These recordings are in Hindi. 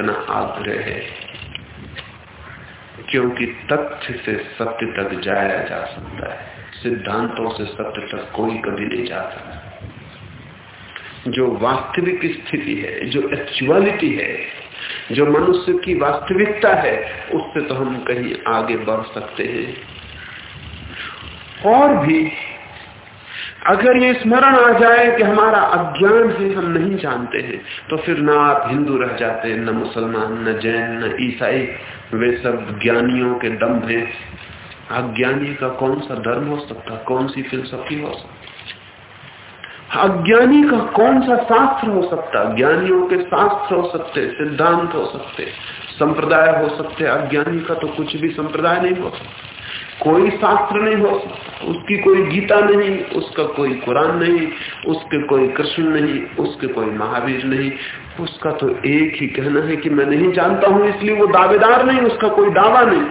इतना आग्रह है क्योंकि तथ्य से सत्य तक जाया जा सकता है। सिद्धांतों से सत्य तक कोई कभी नहीं जा सकता। जो वास्तविक स्थिति है, जो एक्चुअलिटी है, जो मनुष्य की वास्तविकता है, उससे तो हम कहीं आगे बढ़ सकते हैं। और भी अगर ये स्मरण आ जाए कि हमारा अज्ञान है हम नहीं जानते हैं तो फिर ना आप हिंदू रह जाते, न मुसलमान, न जैन, न ईसाई, वे सब ज्ञानियों के दम है। अज्ञानी का कौन सा धर्म हो सकता, कौन सी फिलसफी हो सकती? अज्ञानी का कौन सा शास्त्र हो सकता? ज्ञानियों के शास्त्र हो सकते, सिद्धांत हो सकते, संप्रदाय हो सकते। अज्ञानी का तो कुछ भी संप्रदाय नहीं हो सकता। कोई शास्त्र नहीं हो, उसकी कोई गीता नहीं, उसका कोई कुरान नहीं, उसके कोई कृष्ण नहीं, उसके कोई महावीर नहीं। उसका तो एक ही कहना है कि मैं नहीं जानता हूँ, इसलिए वो दावेदार नहीं, उसका कोई दावा नहीं।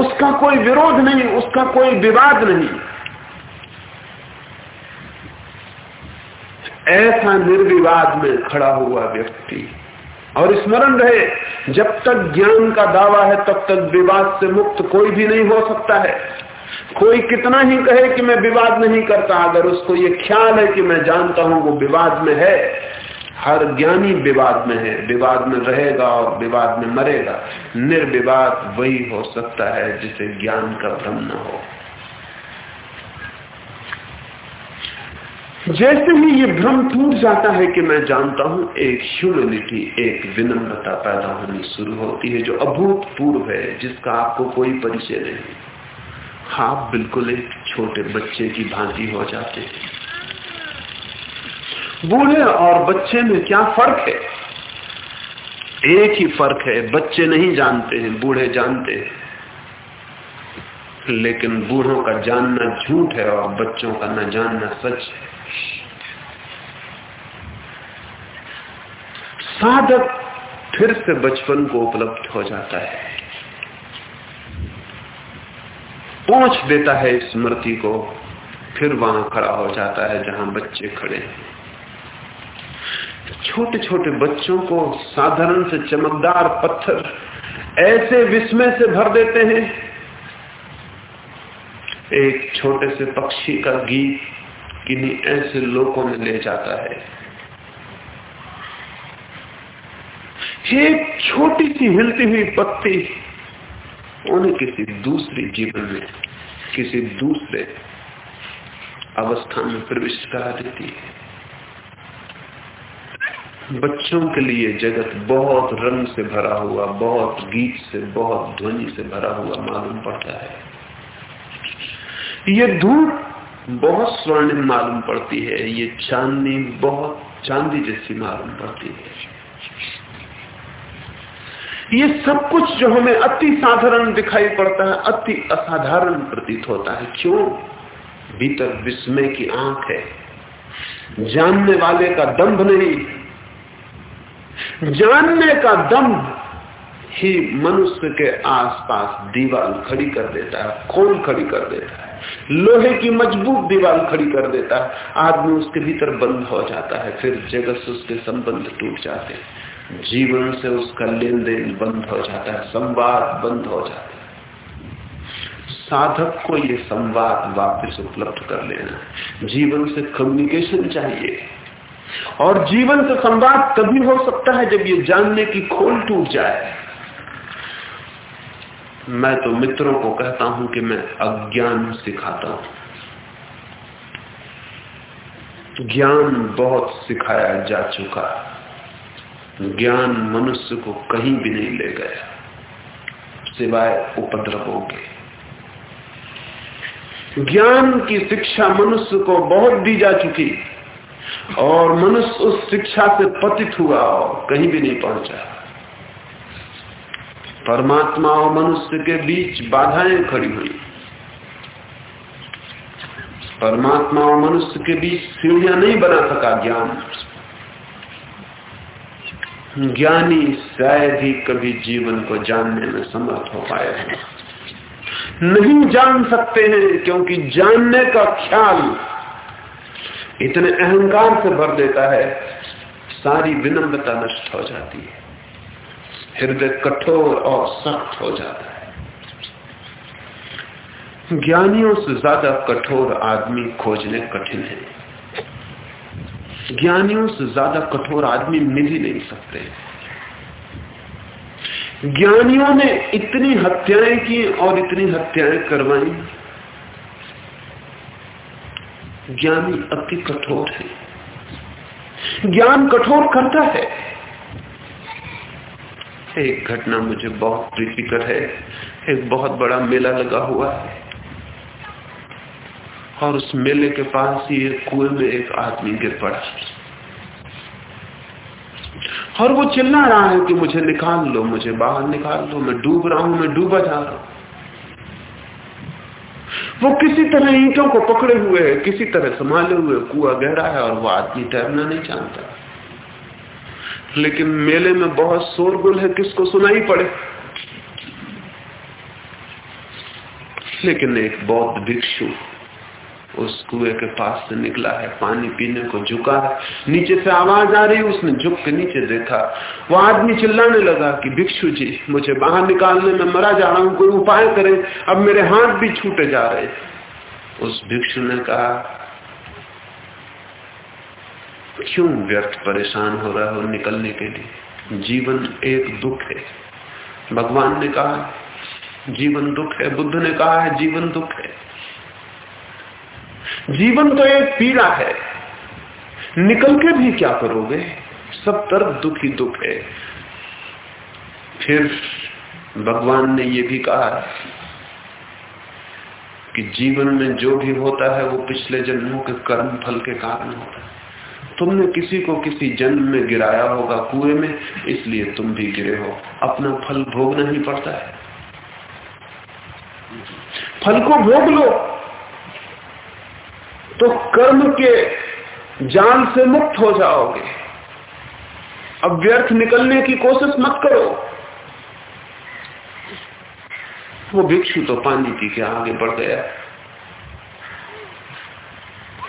उसका कोई विरोध नहीं, उसका कोई विवाद नहीं। ऐसा निर्विवाद में खड़ा हुआ व्यक्ति और स्मरण रहे, जब तक ज्ञान का दावा है, तब तक विवाद से मुक्त कोई भी नहीं हो सकता है। कोई कितना ही कहे कि मैं विवाद नहीं करता, अगर उसको ये ख्याल है कि मैं जानता हूँ वो विवाद में है, हर ज्ञानी विवाद में है। विवाद में रहेगा और विवाद में मरेगा। निर्विवाद वही हो सकता है जिसे ज्ञान का भ्रम न हो। जैसे ही ये भ्रम टूट जाता है कि मैं जानता हूँ, एक ह्यूमिलिटी एक विनम्रता पैदा होनी शुरू होती है, जो अभूतपूर्व है, जिसका आपको कोई परिचय नहीं। आप बिल्कुल एक छोटे बच्चे की भांति हो जाते हैं। बूढ़े और बच्चे में क्या फ़र्क है? एक ही फ़र्क है, बच्चे नहीं जानते हैं, बूढ़े जानते हैं। लेकिन बूढ़ों का जानना झूठ है और बच्चों का न जानना सच है। साधक फिर से बचपन को उपलब्ध हो जाता है। पहुँच देता है स्मृति को, फिर वहाँ खड़ा हो जाता है जहाँ बच्चे खड़े हैं। छोटे छोटे बच्चों को साधारण से चमकदार पत्थर ऐसे विस्मय से भर देते हैं। एक छोटे से पक्षी का गीत किन्हीं ऐसे लोगों में ले जाता है। एक छोटी सी हिलती हुई पत्ती उन्हें किसी दूसरे जीवन में, किसी दूसरे अवस्था में प्रविष्ट करा देती है। बच्चों के लिए जगत बहुत रंग से भरा हुआ, बहुत गीत से, बहुत ध्वनि से भरा हुआ मालूम पड़ता है। ये धूप बहुत स्वर्णिम मालूम पड़ती है, ये चांदनी बहुत चांदी जैसी मालूम पड़ती है। ये सब कुछ जो हमें अति साधारण दिखाई पड़ता है, अति असाधारण प्रतीत होता है। क्यों? भीतर विस्मय की आँख है। जानने वाले का दंभ नहीं। जानने का दम ही मनुष्य के आसपास दीवार खड़ी कर देता है। खोल खड़ी कर देता है। लोहे की मज़बूत दीवार खड़ी कर देता है। आदमी उसके भीतर बंद हो जाता है, फिर जगत से उसके संबंध टूट जाते हैं। जीवन से उसका लेन देन बंद हो जाता है, संवाद बंद हो जाता है। साधक को ये संवाद वापस उपलब्ध कर लेना है। जीवन से कम्युनिकेशन चाहिए। और जीवन से संवाद तभी हो सकता है जब ये जानने की खोल टूट जाए। मैं तो मित्रों को कहता हूँ कि मैं अज्ञान सिखाता हूँ। ज्ञान बहुत सिखाया जा चुका ज्ञान मनुष्य को कहीं भी नहीं ले गया, सिवाय उपद्रवों के। ज्ञान की शिक्षा मनुष्य को बहुत दी जा चुकी, और मनुष्य उस शिक्षा से पतित हुआ और कहीं भी नहीं पहुँचा। परमात्मा और मनुष्य के बीच बाधाएँ खड़ी हुई। परमात्मा और मनुष्य के बीच सीढ़ियाँ नहीं बना सका ज्ञान। ज्ञानी शायद ही कभी जीवन को जानने में समर्थ हो पाए हैं। नहीं जान सकते हैं, क्योंकि जानने का ख्याल इतने अहंकार से भर देता है, सारी विनम्रता नष्ट हो जाती है। हृदय कठोर और सख्त हो जाता है। ज्ञानियों से ज़्यादा कठोर आदमी खोजने कठिन है। ज्ञानियों से ज़्यादा कठोर आदमी मिल ही नहीं सकते। ज्ञानियों ने इतनी हत्याएँ की और इतनी हत्याएँ करवाई। ज्ञानी अति कठोर है। ज्ञान कठोर करता है। एक घटना मुझे बहुत प्रीतिकर है। एक बहुत बड़ा मेला लगा हुआ है। और उस मेले के पास ही एक कुएँ में एक आदमी गिर पड़ा और वो चिल्ला रहा है कि मुझे निकाल लो, मुझे बाहर निकाल लो, मैं डूब रहा हूँ, मैं डूबा जा रहा हूँ। वो किसी तरह ईंटों को पकड़े हुए है, किसी तरह संभाले हुए कुआ गहरा है और वो आदमी तैरना नहीं जानता लेकिन मेले में बहुत शोरगुल है, किसको सुनाई पड़े? लेकिन एक बौद्ध भिक्षु। उस कुएँ के पास से निकला है, पानी पीने को झुका है। नीचे से आवाज़ आ रही, उसने झुक के नीचे देखा। वो आदमी चिल्लाने लगा कि, भिक्षु जी, मुझे बाहर निकालने में मरा जा रहा हूँ, कोई उपाय करें, अब मेरे हाथ भी छूटे जा रहे उस भिक्षु ने कहा, क्यों व्यर्थ परेशान हो रहा हो निकलने के लिए? जीवन एक दुख है। भगवान ने कहा, जीवन दुख है, बुद्ध ने कहा है जीवन दुख है। जीवन तो एक पीड़ा है। निकल के भी क्या करोगे? सब तरफ़ दुख ही दुख है। फिर भगवान ने यह भी कहा कि जीवन में जो भी होता है, वो पिछले जन्मों के कर्म फल के कारण होता है। तुमने किसी को किसी जन्म में गिराया होगा कुएँ में, इसलिए तुम भी गिरे हो। अपना फल भोगना ही पड़ता है। फल को भोग लो। तो कर्म के जान से मुक्त हो जाओगे। अब व्यर्थ निकलने की कोशिश मत करो। वो भिक्षु तो पानी पी के आगे बढ़ गया।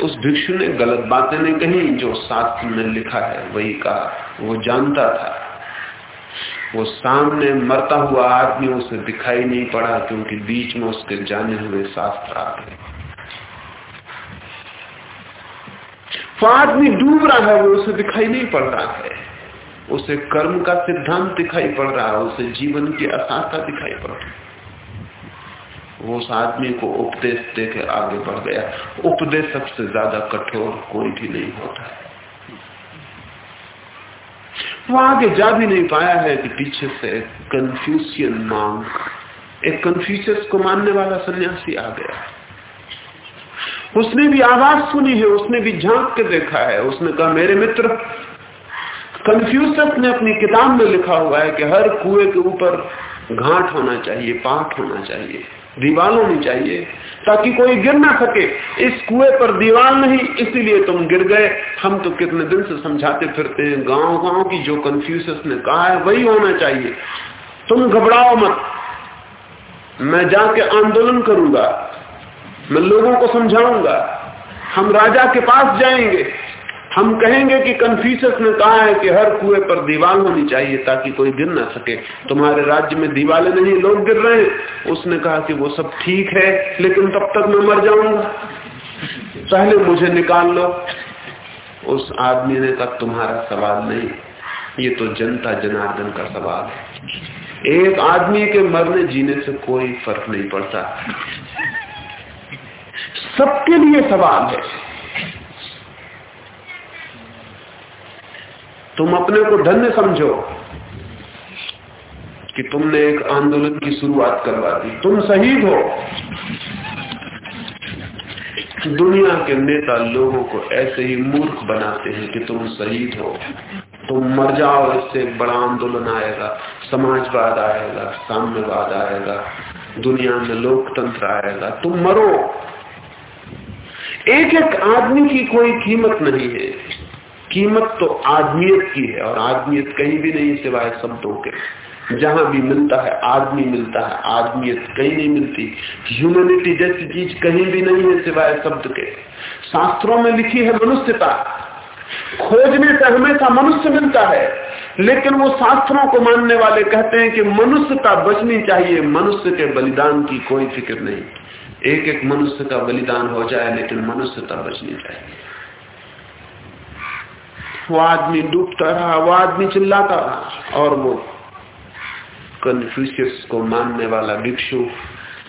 उस भिक्षु ने गलत बातें नहीं कही, जो शास्त्र में लिखा है, वही कहा वो जानता था। वो सामने मरता हुआ आदमी उसे दिखाई नहीं पड़ा, क्योंकि बीच में उसके जाने हुए शास्त्र आ गए। वो आदमी डूब रहा है, वो उसे दिखाई नहीं पड़ रहा है। उसे कर्म का सिद्धांत दिखाई पड़ रहा है, उसे जीवन की असारता दिखाई पड़ रही वो उस आदमी को उपदेश दे के आगे बढ़ गया। उपदेश सबसे ज़्यादा कठोर कोई भी नहीं होता। है वो आगे जा भी नहीं पाया है कि पीछे से कंफ्यूशियन मांग, एक कंफ्यूशियस को मानने वाला सन्यासी आ गया। है उसने भी आवाज़ सुनी है, उसने भी झाँक के देखा है। उसने कहा, मेरे मित्र कंफ्यूजस ने अपनी किताब में लिखा हुआ है कि हर कुएँ के ऊपर घाट होना चाहिए पाठ होना चाहिए दीवार होनी चाहिए, ताकि कोई गिर ना सके। इस कुएँ पर दीवार नहीं, इसीलिए तुम गिर गए। हम तो कितने दिन से समझाते फिरते हैं गाँव गाँव की जो कंफ्यूजस ने कहा है, वही होना चाहिए। तुम घबराओ मत। मैं जाके आंदोलन करूँगा। मैं लोगों को समझाऊँगा। हम राजा के पास जाएँगे। हम कहेंगे कि कन्फ्यूशस ने कहा है कि हर कुएँ पर दीवार होनी चाहिए ताकि कोई गिर ना सके। तुम्हारे राज्य में दीवाले नहीं, लोग गिर रहे हैं। उसने कहा कि वो सब ठीक है, लेकिन तब तक मैं मर जाऊँगा। पहले मुझे निकाल लो। उस आदमी ने कहा, तुम्हारा सवाल नहीं, ये तो जनता जनार्दन का सवाल है। एक आदमी के मरने जीने से कोई फ़र्क नहीं पड़ता। सबके लिए सवाल है। तुम अपने को धन्य समझो कि तुमने एक आंदोलन की शुरुआत करवा दी। तुम शहीद हो। दुनिया के नेता लोगों को ऐसे ही मूर्ख बनाते हैं कि तुम शहीद हो। तुम मर जाओ, इससे बड़ा आंदोलन आएगा, समाजवाद आएगा, साम्यवाद आएगा, दुनिया में लोकतंत्र आएगा। तुम मरो। एक एक आदमी की कोई कीमत नहीं है। कीमत तो आदमियत की है, और आदमियत कहीं भी नहीं सिवाय शब्दों के। जहाँ भी मिलता है, आदमी मिलता है, आदमियत कहीं नहीं मिलती। ह्यूमैनिटी जैसी चीज़ कहीं भी नहीं है सिवाय शब्द के। शास्त्रों में लिखी है मनुष्यता। खोजने से हमेशा मनुष्य मिलता है, लेकिन वो शास्त्रों को मानने वाले कहते हैं कि मनुष्यता बचनी चाहिए, मनुष्य के बलिदान की कोई फ़िक्र नहीं। एक एक मनुष्य का बलिदान हो जाए, लेकिन मनुष्यता बचनी चाहिए। वो आदमी डूबता रहा, वो आदमी चिल्लाता रहा, और वो कन्फ्यूशियस को मानने वाला भिक्षु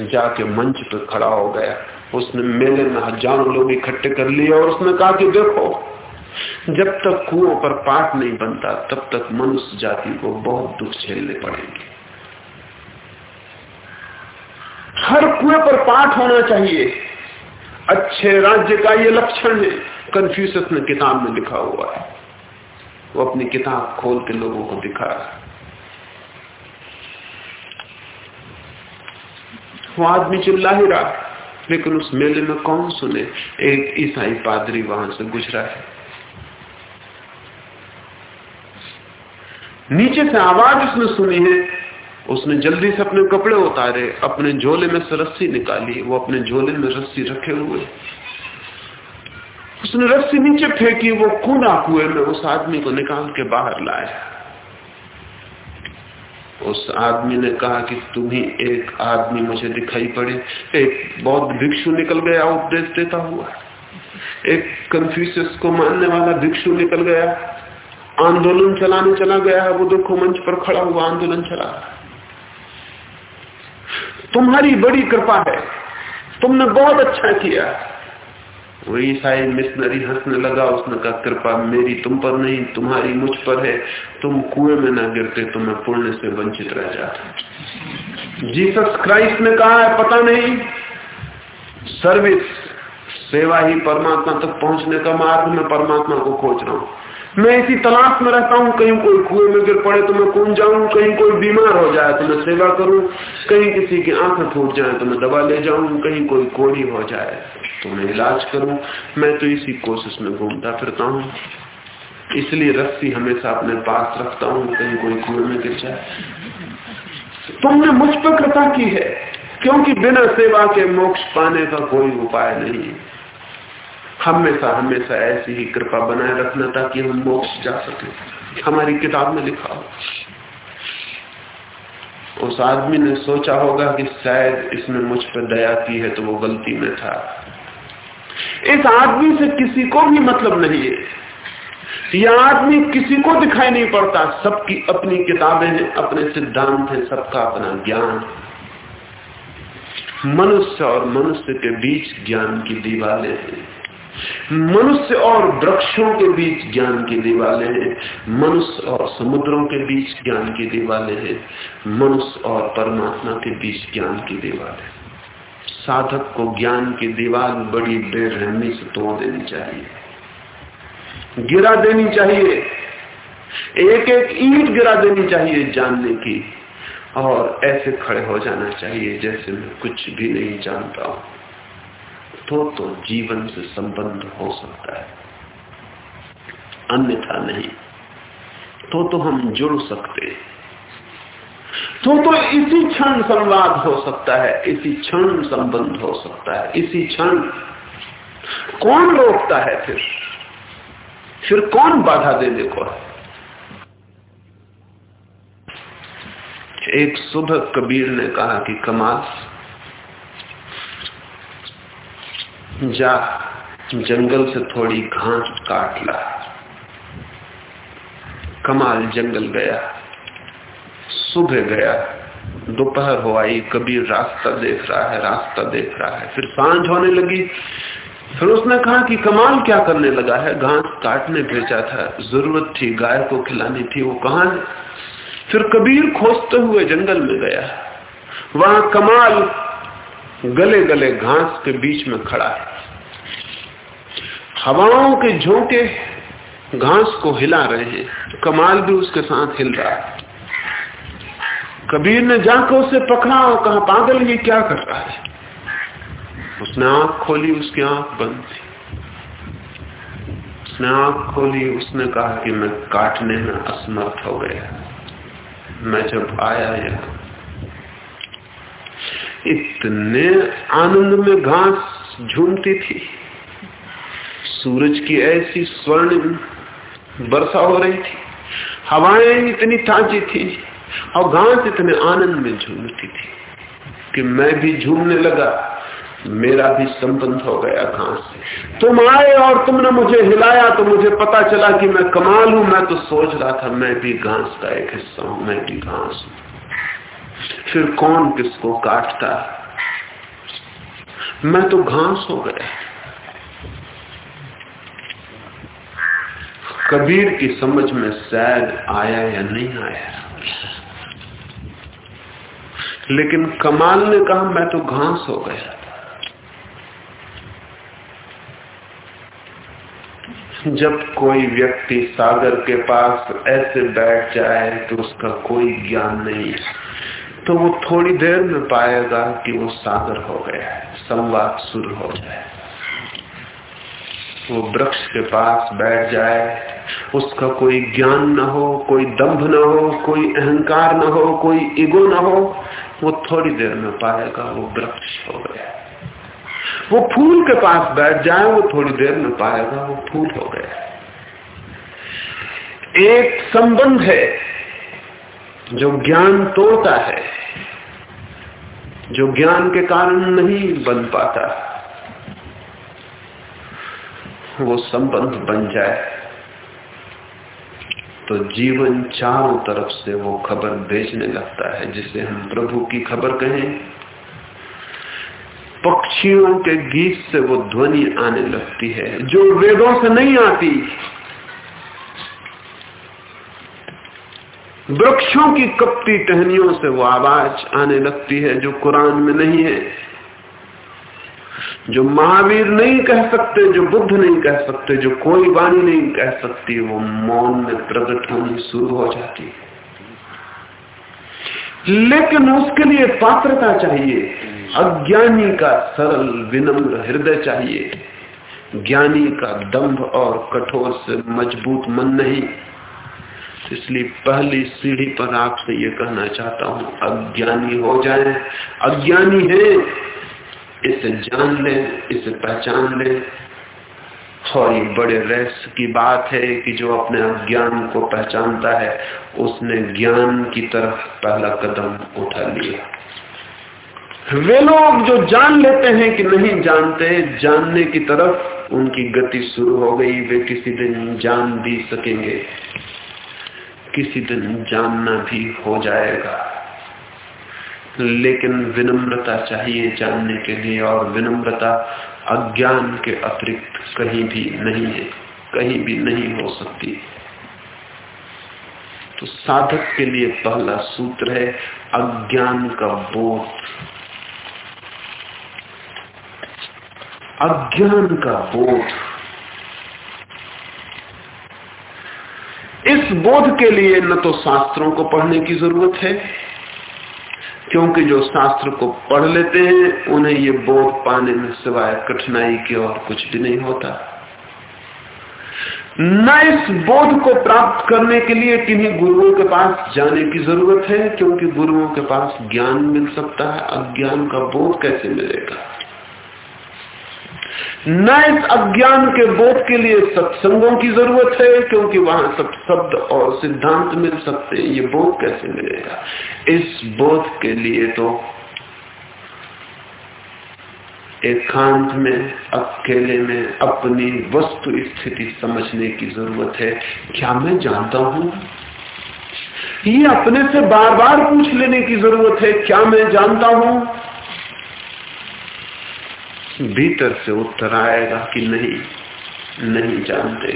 जाके मंच पर खड़ा हो गया। उसने मेले में हज़ारों लोग इकट्ठे कर लिए और उसने कहा कि देखो, जब तक कुओं पर पाठ नहीं बनता, तब तक मनुष्य जाति को बहुत दुख झेलने पड़ेंगे। हर कुएँ पर पाठ होना चाहिए। अच्छे राज्य का ये लक्षण है। कन्फ्यूशस ने किताब में लिखा हुआ है। वो अपनी किताब खोल के लोगों को दिखा रहा है। वो आदमी चिल्ला ही रहा लेकिन उस मेले में कौन सुने? एक ईसाई पादरी वहाँ से गुजरा है। नीचे से आवाज़ उसने सुनी है। उसने जल्दी से अपने कपड़े उतारे, अपने झोले में से रस्सी निकाली, वो अपने झोले में रस्सी रखे हुए। उसने रस्सी नीचे फेंकी, वो कूदा कुएँ में उस आदमी को निकाल के बाहर लाया। उस आदमी ने कहा कि तुम ही एक आदमी मुझे दिखाई पड़े। एक बौद्ध भिक्षु निकल गया, उपदेश देता हुआ। एक कंफ्यूसियस को मानने वाला भिक्षु निकल गया। आंदोलन चलाने चला गया है, वो देखो मंच पर खड़ा हुआ आंदोलन चला। तुम्हारी बड़ी कृपा है। तुमने बहुत अच्छा किया। वो ईसाई मिशनरी हंसने लगा, उसने कहा, कृपा मेरी तुम पर नहीं, तुम्हारी मुझ पर है। तुम कुएँ में ना गिरते तो मैं पुण्य से वंचित रह जाता जीसस क्राइस्ट ने कहा है, पता नहीं, सर्विस सेवा ही परमात्मा तक पहुँचने का मार्ग, में परमात्मा को खोज रहा हूँ। मैं इसी तलाश में रहता हूँ, कहीं कोई कुएँ में गिर पड़े तो मैं कौन जाऊँ, कहीं कोई बीमार हो जाए तो मैं सेवा करूँ, कहीं किसी की आँखें फूट जाए तो मैं दवा ले जाऊँ, कहीं कोई कोड़ी हो जाए तो मैं इलाज करूँ। मैं तो इसी कोशिश में घूमता फिरता हूँ। इसलिए रस्सी हमेशा अपने पास रखता हूँ, कहीं कोई कुएँ में गिर जाए। तुमने मुझ पर कृपा की है, क्योंकि बिना सेवा के मोक्ष पाने का कोई उपाय नहीं है। हमेशा हमेशा ऐसी ही कृपा बनाए रखना ताकि हम मोक्ष जा सके। हमारी किताब में लिखा हो। उस आदमी ने सोचा होगा कि शायद इसने मुझ पर दया की है तो वो गलती में था। इस आदमी से किसी को भी मतलब नहीं है। यह आदमी किसी को दिखाई नहीं पड़ता। सबकी अपनी किताबें हैं, अपने सिद्धांत हैं, सबका अपना ज्ञान। मनुष्य और मनुष्य के बीच ज्ञान की दीवारें हैं। मनुष्य और वृक्षों के बीच ज्ञान की दीवारें हैं। मनुष्य और समुद्रों के बीच ज्ञान की दीवाले हैं। मनुष्य और परमात्मा के बीच ज्ञान की दीवारें साधक को ज्ञान की दीवार बड़ी बेरहमी से तोड़ देनी चाहिए। गिरा देनी चाहिए। एक एक ईट गिरा देनी चाहिए जानने की। और ऐसे खड़े हो जाना चाहिए जैसे मैं कुछ भी नहीं जानता हूँ। तो तो जीवन से संबंध हो सकता है। अन्यथा नहीं। तो तो हम जुड़ सकते तो तो इसी क्षण संवाद हो सकता है, इसी क्षण संबंध हो सकता है, इसी क्षण कौन रोकता है फिर? फिर कौन बाधा देने को एक सुबह कबीर ने कहा कि कमाल जा, जंगल से थोड़ी घास काट ला। कमाल जंगल गया। सुबह गया। दोपहर हो आई कबीर रास्ता देख रहा है, रास्ता देख रहा है। फिर साँझ होने लगी। फिर उसने कहा कि कमाल क्या करने लगा है? घास काटने भेजा था। ज़रूरत थी, गाय को खिलानी थी, वो कहा है? फिर कबीर खोजते हुए जंगल में गया। वहाँ कमाल गले गले घास के बीच में खड़ा है। हवाओं के झोंके घास को हिला रहे हैं। कमाल भी उसके साथ हिल रहा है। कबीर ने जाकर उसे पकड़ा और कहा, पागल, ये क्या कर रहा है? उसने आँख खोली, उसकी आँख बंद थी। उसने आँख खोली, उसने कहा कि मैं काटने में असमर्थ हो गया। मैं जब आया यहाँ इतने आनंद में घास झूमती थी। सूरज की ऐसी स्वर्ण वर्षा हो रही थी। हवाएँ इतनी ताजी थी और घास इतने आनंद में झूमती थी कि मैं भी झूमने लगा। मेरा भी संबंध हो गया घास से। तुम आए और तुमने मुझे हिलाया तो मुझे पता चला कि मैं कमाल हूँ। मैं तो सोच रहा था, मैं भी घास का एक हिस्सा हूँ, मैं भी घास हूँ। फिर कौन किसको काटता? मैं तो घास हो गया। कबीर की समझ में शायद आया या नहीं आया? लेकिन कमाल ने कहा, मैं तो घास हो गया। जब कोई व्यक्ति सागर के पास ऐसे बैठ जाए तो उसका कोई ज्ञान नहीं है। तो वो थोड़ी देर में पाएगा कि वो सागर हो गया है, संवाद शुरू हो जाए। वो वृक्ष के पास बैठ जाए, उसका कोई ज्ञान न हो, कोई दंभ न हो, कोई अहंकार न हो, कोई ईगो न हो, वो थोड़ी देर में पाएगा वो वृक्ष हो गया वो फूल के पास बैठ जाए, वो थोड़ी देर में पाएगा वो फूल हो गया एक संबंध है जो ज्ञान तोड़ता है, जो ज्ञान के कारण नहीं बन पाता, वो संबंध बन जाए तो जीवन चारों तरफ़ से वो खबर भेजने लगता है, जिसे हम प्रभु की खबर कहें। पक्षियों के गीत से वो ध्वनि आने लगती है, जो वेदों से नहीं आती वृक्षों की कपटी टहनियों से वो आवाज़ आने लगती है जो कुरान में नहीं है। जो महावीर नहीं कह सकते, जो बुद्ध नहीं कह सकते, जो कोई वाणी नहीं कह सकती, वो मौन में प्रकट होनी शुरू हो जाती है। लेकिन उसके लिए पात्रता चाहिए, अज्ञानी का सरल विनम्र हृदय चाहिए। ज्ञानी का दंभ और कठोर से मज़बूत मन नहीं। इसलिए पहली सीढ़ी पर आपसे ये कहना चाहता हूँ, अज्ञानी हो जाए। अज्ञानी है, इसे जान ले, इसे पहचान ले। और ये बड़े रहस्य की बात है कि जो अपने अज्ञान को पहचानता है, उसने ज्ञान की तरफ़ पहला कदम उठा लिया। वे लोग जो जान लेते हैं कि नहीं जानते, जानने की तरफ़ उनकी गति शुरू हो गई। वे किसी दिन जान भी सकेंगे। किसी दिन जानना भी हो जाएगा। लेकिन विनम्रता चाहिए जानने के लिए और विनम्रता अज्ञान के अतिरिक्त कहीं भी नहीं है, कहीं भी नहीं हो सकती। तो साधक के लिए पहला सूत्र है, अज्ञान का बोध। अज्ञान का बोध। इस बोध के लिए न तो शास्त्रों को पढ़ने की ज़रूरत है, क्योंकि जो शास्त्र को पढ़ लेते हैं, उन्हें ये बोध पाने में सिवाय कठिनाई के और कुछ भी नहीं होता। न इस बोध को प्राप्त करने के लिए किन्हीं गुरुओं के पास जाने की ज़रूरत है, क्योंकि गुरुओं के पास ज्ञान मिल सकता है। अज्ञान का बोध कैसे मिलेगा? न इस अज्ञान के बोध के लिए सत्संगों की ज़रूरत है, क्योंकि वहाँ सब शब्द और सिद्धांत मिल सकते हैं। ये बोध कैसे मिलेगा? इस बोध के लिए तो एकांत में, अकेले में अपनी वस्तु स्थिति समझने की ज़रूरत है। क्या मैं जानता हूँ? ये अपने से बार बार पूछ लेने की ज़रूरत है। क्या मैं जानता हूँ? भीतर से उत्तर आएगा कि नहीं नहीं जानते।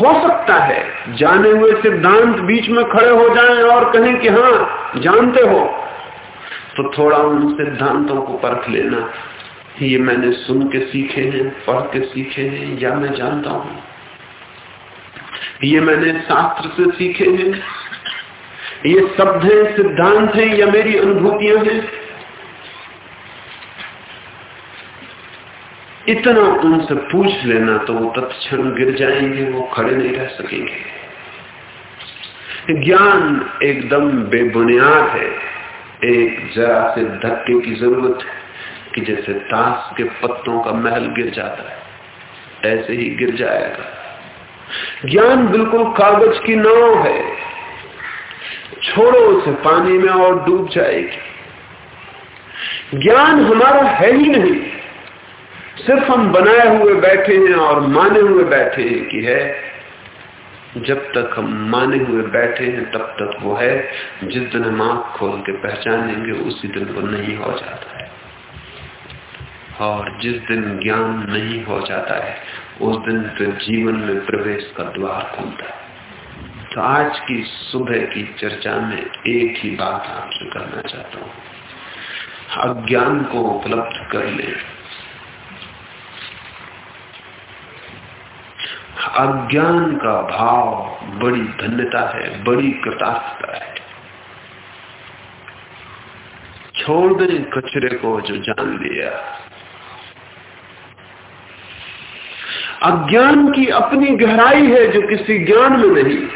हो सकता है, जाने हुए सिद्धांत बीच में खड़े हो जाएँ और कहें कि हाँ जानते हो। तो थोड़ा उन सिद्धांतों को परख लेना। ये मैंने सुन के सीखे हैं, पढ़ के सीखे हैं, या मैं जानता हूँ। ये मैंने शास्त्र से सीखे हैं। ये शब्द हैं, सिद्धांत हैं, या मेरी अनुभूतियाँ हैं। इतना उनसे पूछ लेना तो वो तत्क्षण गिर जाएँगे, वो खड़े नहीं रह सकेंगे। ज्ञान एकदम बेबुनियाद है। एक जरा से धक्के की ज़रूरत है कि जैसे ताश के पत्तों का महल गिर जाता है, ऐसे ही गिर जाएगा। ज्ञान बिल्कुल कागज़ की नाव है। छोड़ो उसे, पानी में और डूब जाएगी। ज्ञान हमारा है ही नहीं। सिर्फ़ हम बनाए हुए बैठे हैं और माने हुए बैठे हैं कि है, जब तक हम माने हुए बैठे हैं, तब तक वो है, जिस दिन हम आँख खोल के पहचानेंगे, उसी दिन वो नहीं हो जाता है। और जिस दिन ज्ञान नहीं हो जाता है, उस दिन फिर जीवन में प्रवेश का द्वार खुलता है। तो आज की सुबह की चर्चा में एक ही बात आपसे करना चाहता हूँ। अज्ञान को उपलब्ध कर ले। अज्ञान का भाव बड़ी धन्यता है, बड़ी कृतार्थता है। छोड़ दें कचरे को जो जान लिया। अज्ञान की अपनी गहराई है जो किसी ज्ञान में नहीं,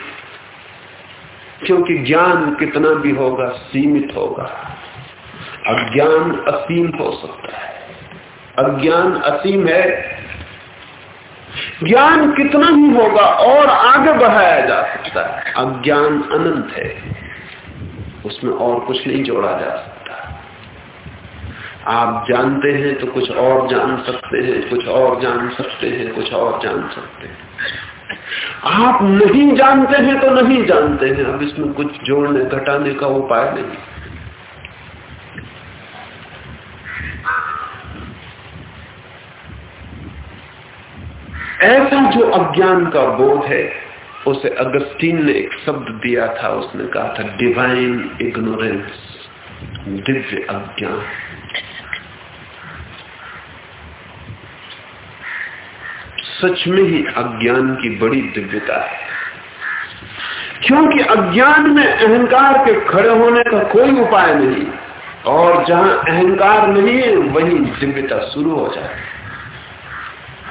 क्योंकि ज्ञान कितना भी होगा, सीमित होगा। अज्ञान असीम हो सकता है। अज्ञान असीम है ज्ञान कितना ही होगा और आगे बढ़ाया जा सकता है। अज्ञान अनंत है। उसमें और कुछ नहीं जोड़ा जा सकता। आप जानते हैं तो कुछ और जान सकते हैं, कुछ और जान सकते हैं, कुछ और जान सकते हैं। आप नहीं जानते हैं तो नहीं जानते हैं। अब इसमें कुछ जोड़ने, घटाने का उपाय नहीं। ऐसा जो अज्ञान का बोध है, उसे अगस्तीन ने एक शब्द दिया था, उसने कहा था डिवाइन इग्नोरेंस दिव्य अज्ञान. सच में ही अज्ञान की बड़ी दिव्यता है। क्योंकि अज्ञान में अहंकार के खड़े होने का कोई उपाय नहीं, और जहाँ अहंकार नहीं है, वही दिव्यता शुरू हो जाए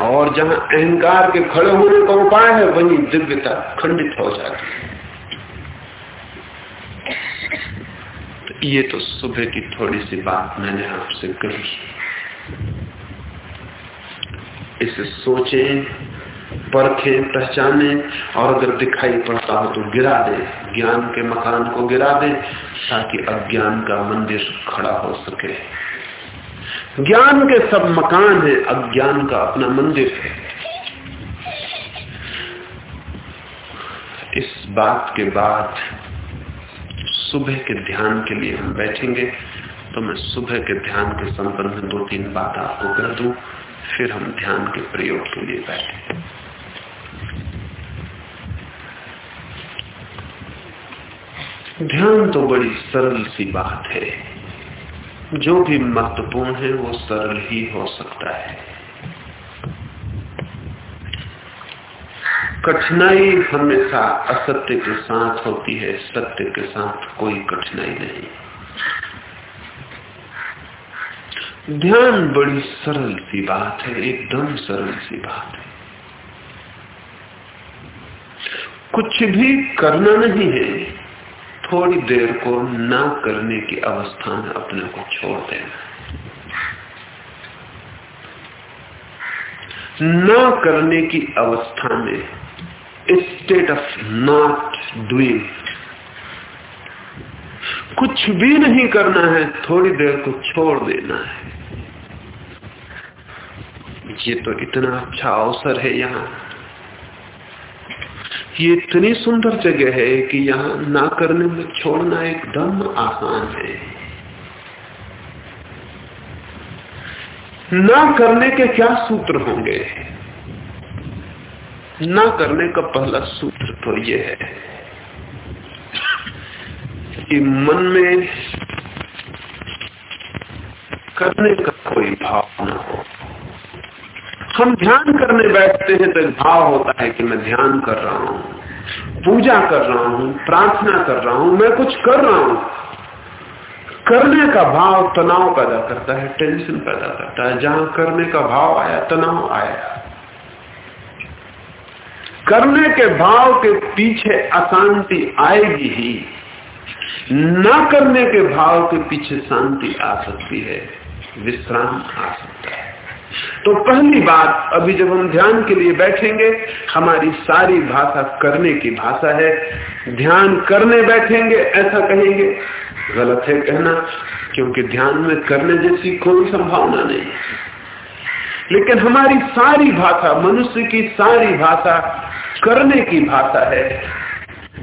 और जहाँ अहंकार के खड़े होने का उपाय है, वही दिव्यता खंडित हो जाती है। तो ये तो सुबह की थोड़ी सी बात मैंने आपसे कही। इसे सोचे, परखे, पहचाने, और अगर दिखाई पड़ता हो तो गिरा दे। ज्ञान के मकान को गिरा दे, ताकि अज्ञान का मंदिर खड़ा हो सके। ज्ञान के सब मकान है अज्ञान का अपना मंदिर है। इस बात के बाद सुबह के ध्यान के लिए हम बैठेंगे तो मैं सुबह के ध्यान के संबंध में दो तीन बात आपको कर दू, फिर हम ध्यान के प्रयोग के लिए बैठे ध्यान तो बड़ी सरल सी बात है। जो भी महत्वपूर्ण है, वो सरल ही हो सकता है। कठिनाई हमेशा असत्य के साथ होती है, सत्य के साथ कोई कठिनाई नहीं। ध्यान बड़ी सरल सी बात है, एकदम सरल सी बात है। कुछ भी करना नहीं है थोड़ी देर को ना करने की अवस्था में अपने को छोड़ देना। ना करने की अवस्था में स्टेट ऑफ़ नॉट डूइंग कुछ भी नहीं करना है, थोड़ी देर को छोड़ देना है। ये तो इतना अच्छा अवसर है यहाँ। ये इतनी सुंदर जगह है कि यहाँ ना करने में छोड़ना एकदम आसान है। ना करने के क्या सूत्र होंगे? ना करने का पहला सूत्र तो ये है कि मन में करने का कोई भाव ना हो। हम ध्यान करने बैठते हैं तो भाव होता है कि मैं ध्यान कर रहा हूँ, पूजा कर रहा हूँ, प्रार्थना कर रहा हूँ, मैं कुछ कर रहा हूँ। करने का भाव तनाव पैदा करता है, टेंशन पैदा करता है। जहाँ करने का भाव आया, तनाव आया। करने के भाव के पीछे अशांति आएगी ही। न करने के भाव के पीछे शांति आ सकती है, विश्राम आ सकता है। तो पहली बात, अभी जब हम ध्यान के लिए बैठेंगे, हमारी सारी भाषा करने की भाषा है। ध्यान करने बैठेंगे, ऐसा कहेंगे। गलत है कहना, क्योंकि ध्यान में करने जैसी कोई संभावना नहीं। लेकिन हमारी सारी भाषा, मनुष्य की सारी भाषा, करने की भाषा है।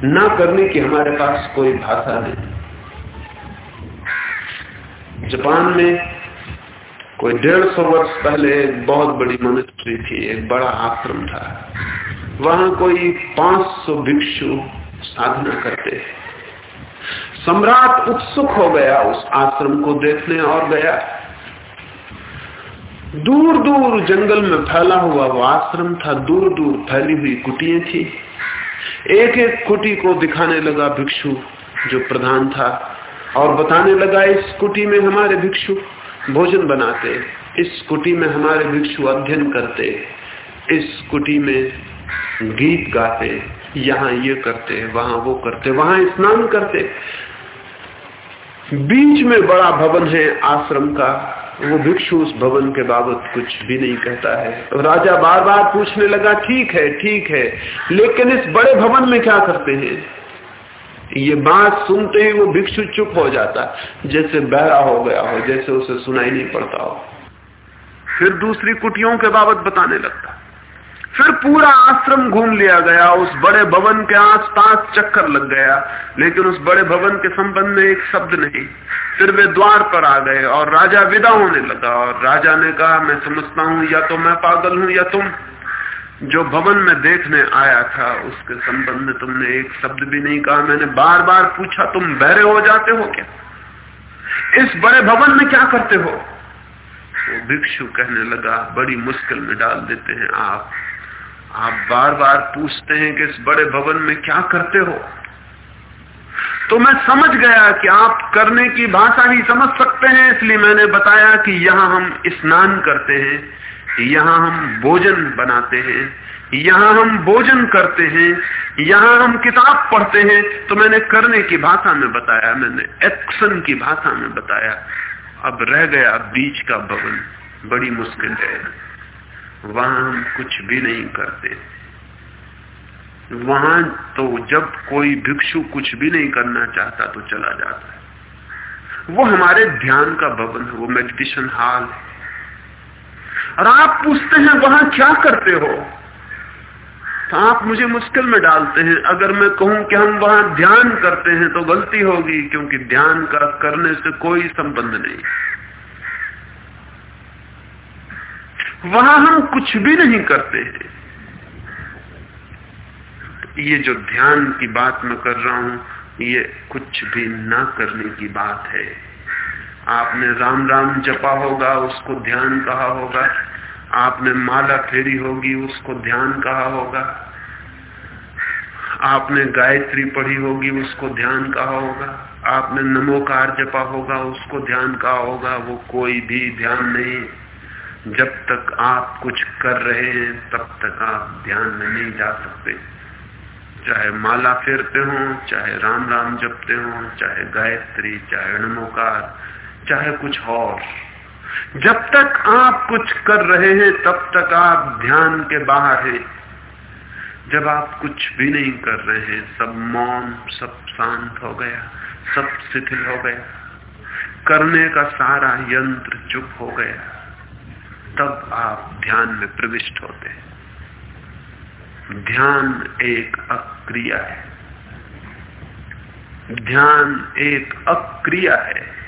ना करने की हमारे पास कोई भाषा नहीं। जापान में कोई डेढ़ सौ वर्ष पहले एक बहुत बड़ी मनुष्य थी, एक बड़ा आश्रम था। वहाँ कोई 500 भिक्षु साधना करते सम्राट उत्सुक हो गया उस आश्रम को देखने और गया। दूर दूर जंगल में फैला हुआ वो आश्रम था दूर दूर फैली हुई कुटिया थी। एक एक कुटी को दिखाने लगा भिक्षु जो प्रधान था और बताने लगा, इस कुटी में हमारे भिक्षु भोजन बनाते इस कुटी में हमारे भिक्षु अध्ययन करते इस कुटी में गीत गाते यहाँ ये करते वहाँ वो करते वहाँ स्नान करते बीच में बड़ा भवन है आश्रम का। वो भिक्षु उस भवन के बाबत कुछ भी नहीं कहता है। राजा बार बार पूछने लगा, ठीक है ठीक है, लेकिन इस बड़े भवन में क्या करते हैं? ये बात सुनते ही वो भिक्षु चुप हो जाता, जैसे बहरा हो गया हो, जैसे उसे सुनाई नहीं पड़ता हो। फिर दूसरी कुटियों के बाबत बताने लगता। फिर पूरा आश्रम घूम लिया गया, उस बड़े भवन के आसपास चक्कर लग गया, लेकिन उस बड़े भवन के संबंध में एक शब्द नहीं। फिर वे द्वार पर आ गए और राजा विदा होने लगा और राजा ने कहा, मैं समझता हूँ, या तो मैं पागल हूँ या तुम। जो भवन में देखने आया था, उसके संबंध में तुमने एक शब्द भी नहीं कहा। मैंने बार बार पूछा, तुम बहरे हो जाते हो क्या? इस बड़े भवन में क्या करते हो? वो भिक्षु कहने लगा, बड़ी मुश्किल में डाल देते हैं आप। आप बार बार पूछते हैं कि इस बड़े भवन में क्या करते हो? तो मैं समझ गया कि आप करने की भाषा ही समझ सकते हैं, इसलिए मैंने बताया कि यहाँ हम स्नान करते हैं। यहाँ हम भोजन बनाते हैं, यहाँ हम भोजन करते हैं, यहाँ हम किताब पढ़ते हैं। तो मैंने करने की भाषा में बताया, मैंने एक्शन की भाषा में बताया। अब रह गया बीच का भवन, बड़ी मुश्किल है। वहाँ हम कुछ भी नहीं करते। वहाँ तो जब कोई भिक्षु कुछ भी नहीं करना चाहता तो चला जाता है। वो हमारे ध्यान का भवन है, वो मेडिटेशन हॉल है। और आप पूछते हैं, वहाँ क्या करते हो? तो आप मुझे मुश्किल में डालते हैं। अगर मैं कहूँ कि हम वहाँ ध्यान करते हैं तो गलती होगी, क्योंकि ध्यान का करने से कोई संबंध नहीं। वहाँ हम कुछ भी नहीं करते हैं। ये जो ध्यान की बात मैं कर रहा हूँ, ये कुछ भी ना करने की बात है। आपने राम राम जपा होगा, उसको ध्यान कहा होगा। आपने माला फेरी होगी, उसको ध्यान कहा होगा। आपने गायत्री पढ़ी होगी, उसको ध्यान कहा होगा। आपने नमोकार जपा होगा, उसको ध्यान कहा होगा। वो कोई भी ध्यान नहीं। जब तक आप कुछ कर रहे हैं, तब तक आप ध्यान में नहीं जा सकते। चाहे माला फेरते हो, चाहे राम राम जपते हो, चाहे गायत्री, चाहे नमोकार चाहे कुछ और। जब तक आप कुछ कर रहे हैं, तब तक आप ध्यान के बाहर हैं। जब आप कुछ भी नहीं कर रहे हैं, सब मौन, सब शांत हो गया, सब शिथिल हो गया। करने का सारा यंत्र चुप हो गया। तब आप ध्यान में प्रविष्ट होते हैं। ध्यान एक अक्रिया है। ध्यान एक अक्रिया है।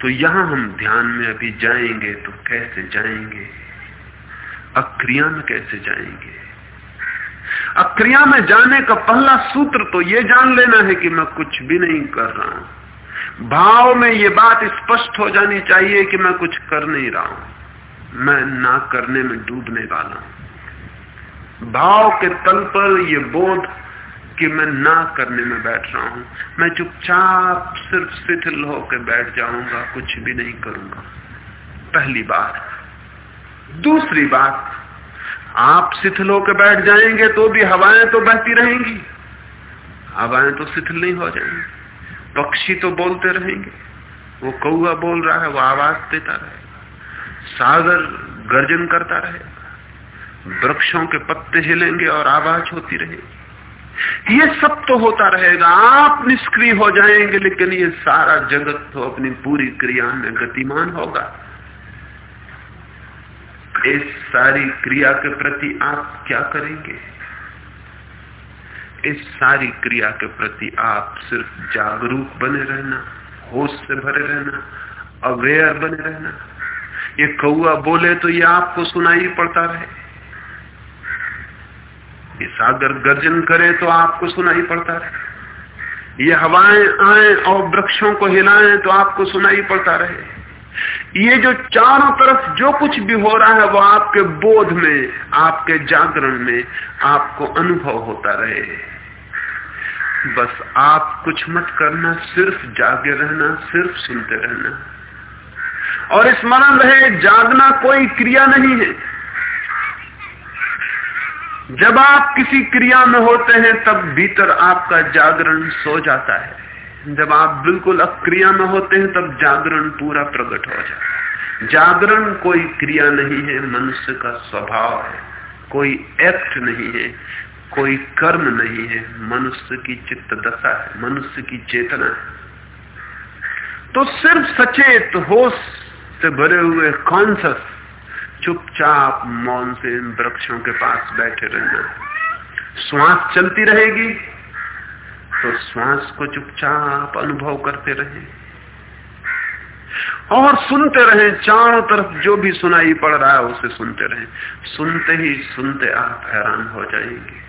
तो यहाँ हम ध्यान में अभी जाएँगे तो कैसे जाएँगे? अक्रिया में कैसे जाएँगे? अक्रिया में जाने का पहला सूत्र तो यह जान लेना है कि मैं कुछ भी नहीं कर रहा हूँ। भाव में ये बात स्पष्ट हो जानी चाहिए कि मैं कुछ कर नहीं रहा हूँ। मैं ना करने में डूबने वाला हूँ। भाव के तल पर ये बोध कि मैं ना करने में बैठ रहा हूँ। मैं चुपचाप सिर्फ़ शिथिल होकर बैठ जाऊँगा, कुछ भी नहीं करूँगा। पहली बात। दूसरी बात, आप शिथिल होकर बैठ जाएँगे तो भी हवाएँ तो बहती रहेंगी। हवाएँ तो शिथिल नहीं हो जाएँगी। पक्षी तो बोलते रहेंगे। वो कौआ बोल रहा है, वो आवाज़ देता रहेगा। सागर गर्जन करता रहे वृक्षों के पत्ते हिलेंगे और आवाज़ होती रहेगी। ये सब तो होता रहेगा। आप निष्क्रिय हो जाएँगे, लेकिन ये सारा जगत तो अपनी पूरी क्रिया में गतिमान होगा। इस सारी क्रिया के प्रति आप क्या करेंगे? इस सारी क्रिया के प्रति आप सिर्फ़ जागरूक बने रहना, होश से भरे रहना, अवेयर बने रहना। ये कौआ बोले तो ये आपको सुनाई पड़ता रहे। ये सागर गर्जन करे तो आपको सुनाई पड़ता रहे। ये हवाएँ आए और वृक्षों को हिलाएँ तो आपको सुनाई पड़ता रहे। ये जो चारों तरफ़ जो कुछ भी हो रहा है, वो आपके बोध में, आपके जागरण में, आपको अनुभव होता रहे। बस आप कुछ मत करना, सिर्फ़ जागे रहना, सिर्फ़ सुनते रहना। और स्मरण रहे जागना कोई क्रिया नहीं है। जब आप किसी क्रिया में होते हैं, तब भीतर आपका जागरण सो जाता है। जब आप बिल्कुल अक्रिया में होते हैं, तब जागरण पूरा प्रकट हो जाता है। जागरण कोई क्रिया नहीं है, मनुष्य का स्वभाव है। कोई एक्ट नहीं है, कोई कर्म नहीं है। मनुष्य की चित्त दशा है, मनुष्य की चेतना है। तो सिर्फ़ सचेत होश से भरे हुए कॉन्सस चुपचाप मौन से इन वृक्षों के पास बैठे रहना। श्वास चलती रहेगी तो श्वास को चुपचाप अनुभव करते रहे। और सुनते रहे, चारों तरफ़ जो भी सुनाई पड़ रहा है, उसे सुनते रहे। सुनते ही सुनते आप हैरान हो जाएँगे।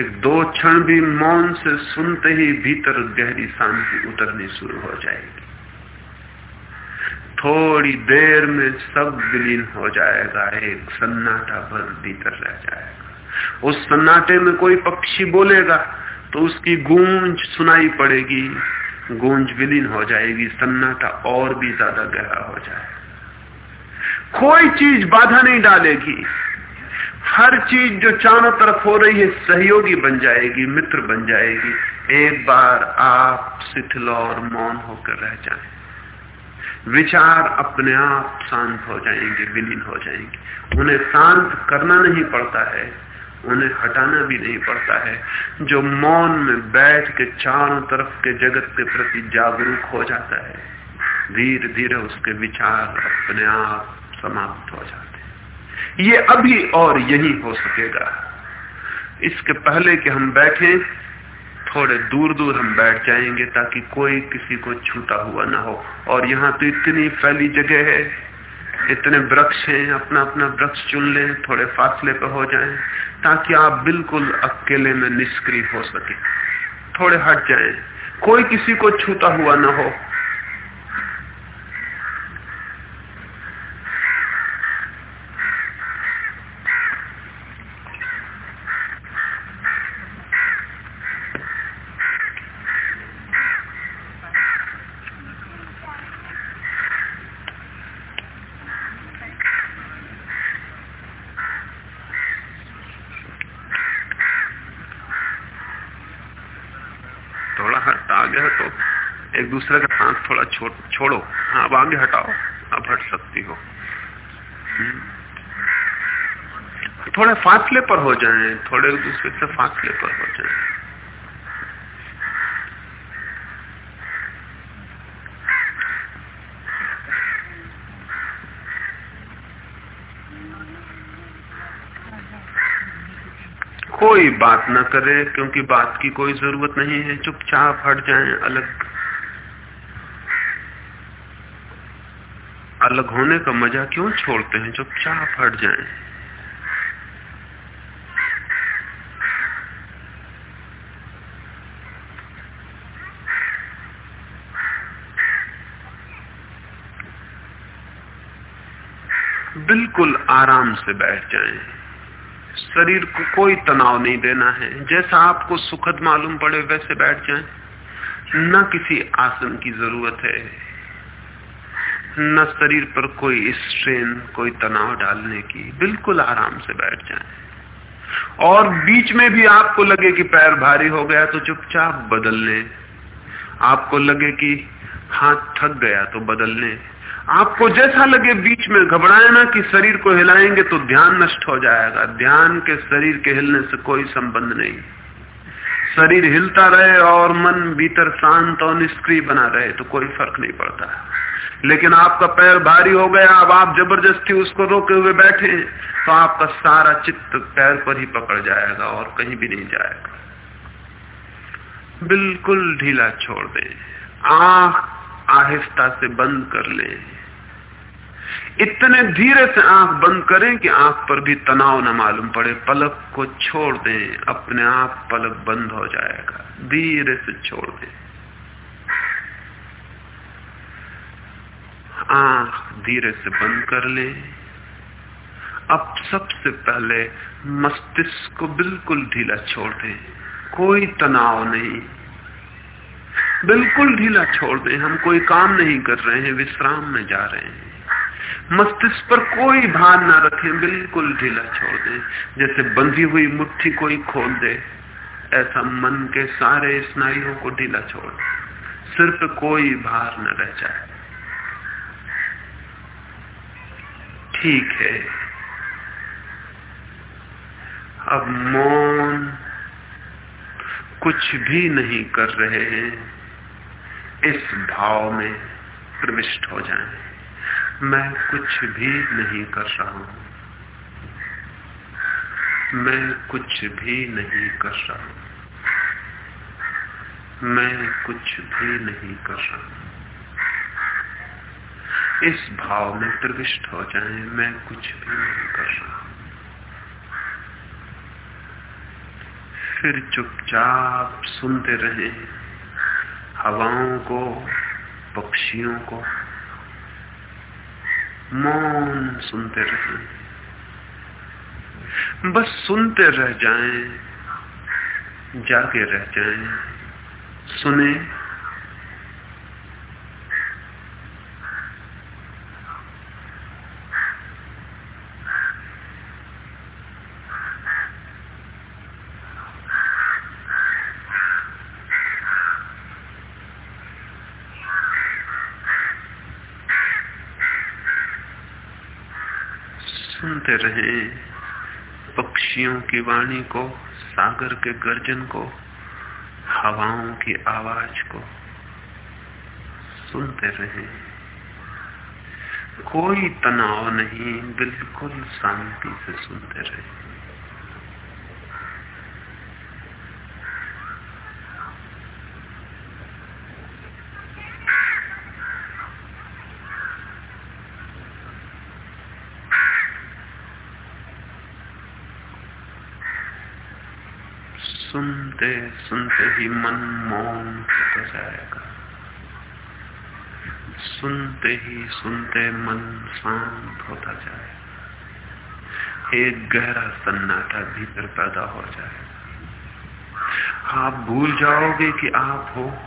एक दो क्षण भी मौन से सुनते ही भीतर गहरी शांति उतरनी शुरू हो जाएगी। थोड़ी देर में सब विलीन हो जाएगा, एक सन्नाटा भर भीतर रह जाएगा। उस सन्नाटे में कोई पक्षी बोलेगा तो उसकी गूंज सुनाई पड़ेगी। गूंज विलीन हो जाएगी, सन्नाटा और भी ज़्यादा गहरा हो जाएगा। कोई चीज़ बाधा नहीं डालेगी। हर चीज़ जो चारों तरफ़ हो रही है, सहयोगी बन जाएगी, मित्र बन जाएगी। एक बार आप शिथिल और मौन होकर रह जाए। विचार अपने आप शांत हो जाएँगे, विलीन हो जाएँगे। उन्हें शांत करना नहीं पड़ता है, उन्हें हटाना भी नहीं पड़ता है। जो मौन में बैठ के चारों तरफ़ के जगत के प्रति जागरूक हो जाता है धीरे धीरे उसके विचार अपने आप समाप्त हो जाते ये अभी और यही हो सकेगा। इसके पहले कि हम बैठे थोड़े दूर दूर हम बैठ जाएँगे ताकि कोई किसी को छूता हुआ ना हो। और यहाँ तो इतनी फैली जगह है, इतने वृक्ष हैं अपना अपना वृक्ष चुन लें, थोड़े फासले पर हो जाएँ, ताकि आप बिल्कुल अकेले में निष्क्रिय हो सके। थोड़े हट जाएँ। कोई किसी को छूता हुआ ना हो। दूसरे का सांस थोड़ा छोड़ो हाँ अब आगे हटाओ। अब हट सकती हो। हम्म। थोड़े फासले पर हो जाए। थोड़े दूसरे से फासले पर हो जाए। कोई बात ना करे, क्योंकि बात की कोई ज़रूरत नहीं है। चुपचाप हट जाएँ। अलग अलग होने का मज़ा क्यों छोड़ते हैं चुपचाप हट जाएँ? बिल्कुल आराम से बैठ जाएँ। शरीर को कोई तनाव नहीं देना है जैसा आपको सुखद मालूम पड़े, वैसे बैठ जाएँ। न किसी आसन की ज़रूरत है न शरीर पर कोई स्ट्रेन कोई तनाव डालने की बिल्कुल आराम से बैठ जाए। और बीच में भी आपको लगे कि पैर भारी हो गया तो चुपचाप बदल लें। आपको लगे कि हाथ थक गया तो बदल लें। आपको जैसा लगे बीच में घबराए ना कि शरीर को हिलाएँगे तो ध्यान नष्ट हो जाएगा। ध्यान के शरीर के हिलने से कोई संबंध नहीं। शरीर हिलता रहे और मन भीतर शांत और निष्क्रिय बना रहे तो कोई फ़र्क नहीं पड़ता। लेकिन आपका पैर भारी हो गया, अब आप ज़बरदस्ती उसको रोके हुए बैठे तो आपका सारा चित्त पैर पर ही पकड़ जाएगा और कहीं भी नहीं जाएगा। बिल्कुल ढीला छोड़ दे, आँख आहिस्ता से बंद कर ले। इतने धीरे से आँख बंद करें कि आँख पर भी तनाव न मालूम पड़े, पलक को छोड़ दें, अपने आप पलक बंद हो जाएगा, धीरे से छोड़ दें। आँख धीरे से बंद कर ले। अब सबसे पहले मस्तिष्क को बिल्कुल ढीला छोड़ दे। कोई तनाव नहीं। बिल्कुल ढीला छोड़ दे। हम कोई काम नहीं कर रहे हैं, विश्राम में जा रहे हैं। मस्तिष्क पर कोई भार ना रखें, बिल्कुल ढीला छोड़ दें। जैसे बंधी हुई मुट्ठी कोई खोल दे, ऐसा मन के सारे स्नायुओं को ढीला छोड़ पे कोई भार न रह जाए। ठीक है। अब मौन कुछ भी नहीं कर रहे हैं। इस भाव में प्रविष्ट हो जाएँ। मैं कुछ भी नहीं कर रहा हूँ। मैं कुछ भी नहीं कर रहा हूँ। मैं कुछ भी नहीं कर रहा हूँ। इस भाव में प्रविष्ट हो जाएँ मैं कुछ भी नहीं कर रहा। फिर चुपचाप सुनते रहे हवाओं को पक्षियों को। मौन सुनते रहे। बस सुनते रह जाएँ, जाके रह जाएँ, सुने सुनते रहे। पक्षियों की वाणी को, सागर के गर्जन को, हवाओं की आवाज़ को सुनते रहे। कोई तनाव नहीं, बिल्कुल शांति से सुनते रहे। सुनते सुनते ही मन मौन हो जाएगा। सुनते ही सुनते मन शांत होता जाए। एक गहरा सन्नाटा भीतर पैदा हो जाए। आप भूल जाओगे कि आप हो।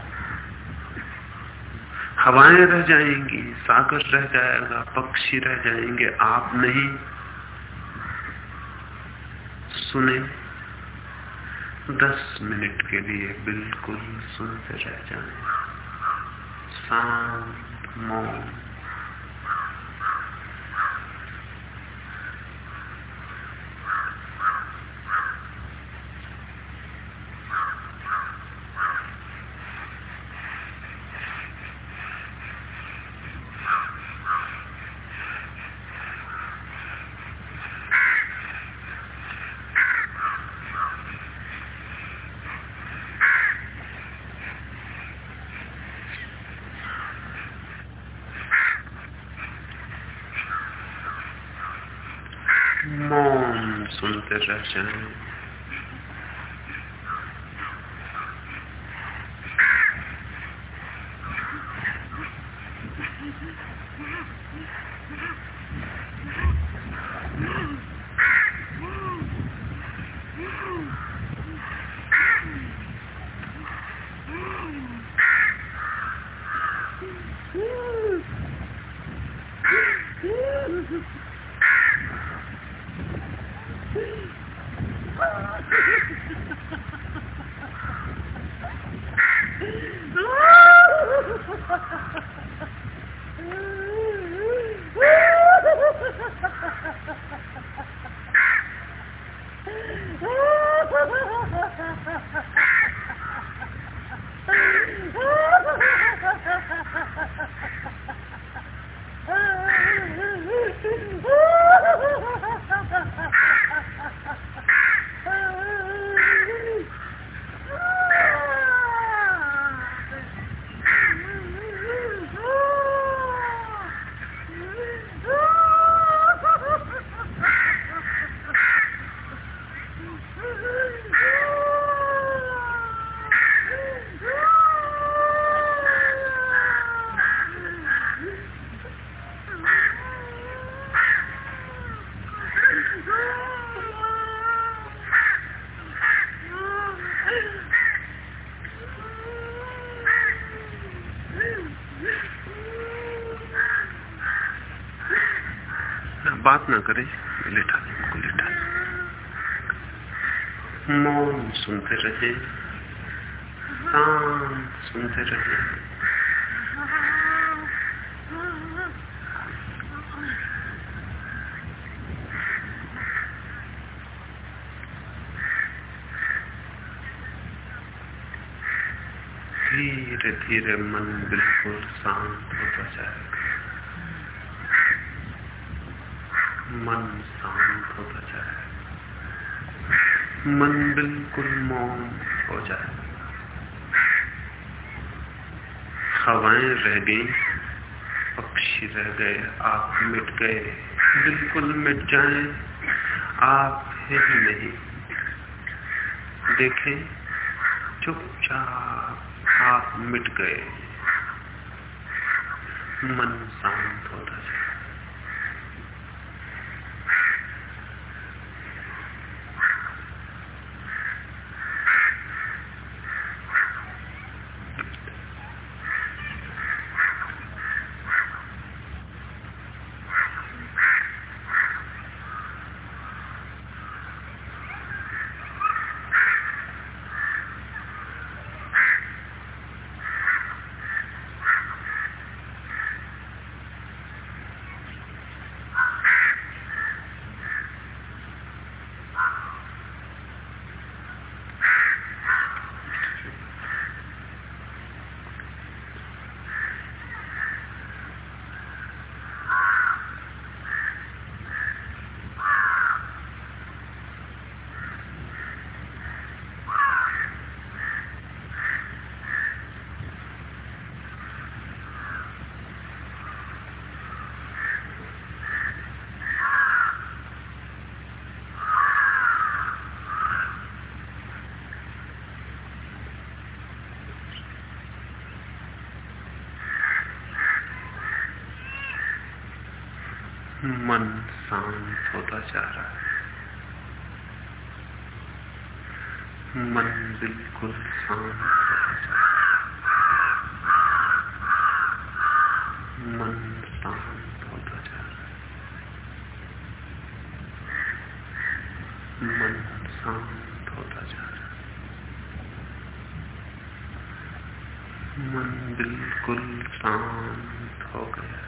हवाएँ रह जाएँगी, सागर रह जाएगा, पक्षी रह जाएँगे। आप नहीं। सुने। दस मिनट के लिए बिल्कुल सुनते रह जाए। शांत मौन मौन सुनते रह जाएँ बात ना करें, लेटा लेटा। मौन सुनते रहे शांत सुनते रहे। धीरे धीरे मन बिल्कुल शांत होता जाएगा। मन शांत होता जाए। मन बिल्कुल मौन हो जाए। हवाएँ रह गई, पक्षी रह गए, आप मिट गए, बिल्कुल मिट जाएँ, आप है ही नहीं। देखें, चुपचाप आप मिट गए। मन शांत मन शांत होता जा रहा है। मन बिल्कुल शांत होता जा रहा है। मन शांत होता जा रहा है। मन शांत होता जा रहा है। मन बिल्कुल शांत हो गया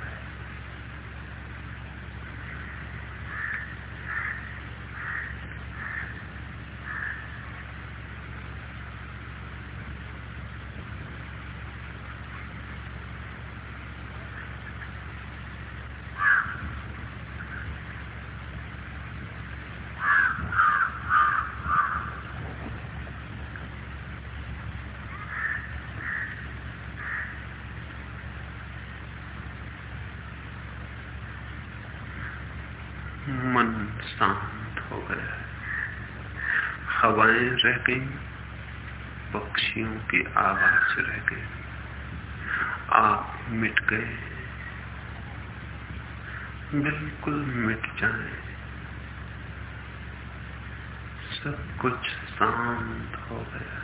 मन शांत हो गया हवाएँ रह गई। पक्षियों की आवाज़ रह गई आप मिट गए। बिल्कुल मिट जाए। सब कुछ शांत हो गया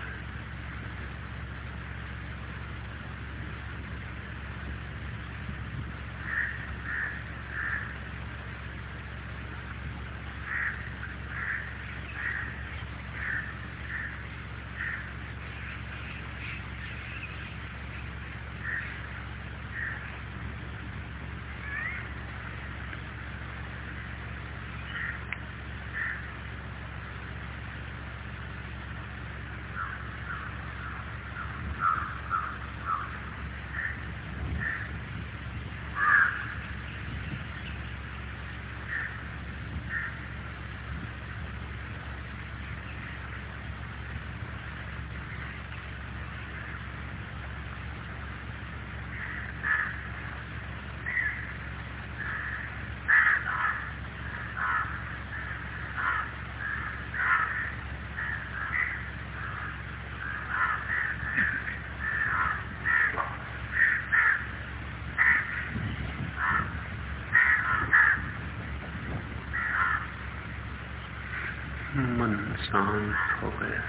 मन शांत हो गया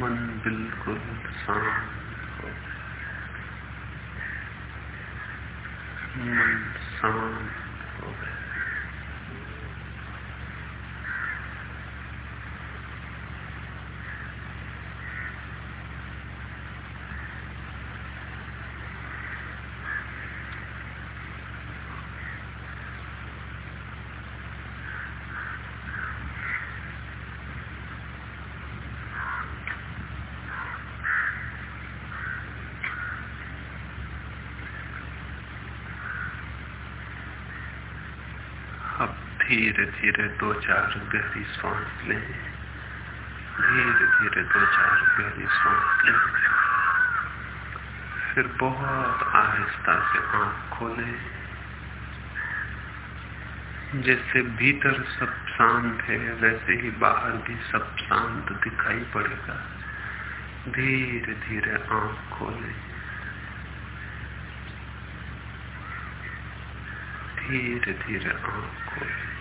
मन बिल्कुल शांत हो मन शांत हो गए धीरे धीरे दो चार गहरी सांस लें। धीरे धीरे दो चार गहरी सांस लें। फिर बहुत आहिस्ता से आँख खोलें। जैसे भीतर सब शांत है, वैसे ही बाहर भी सब शांत दिखाई पड़ेगा। धीरे धीरे आँख खोले। धीरे धीरे आँख खोलें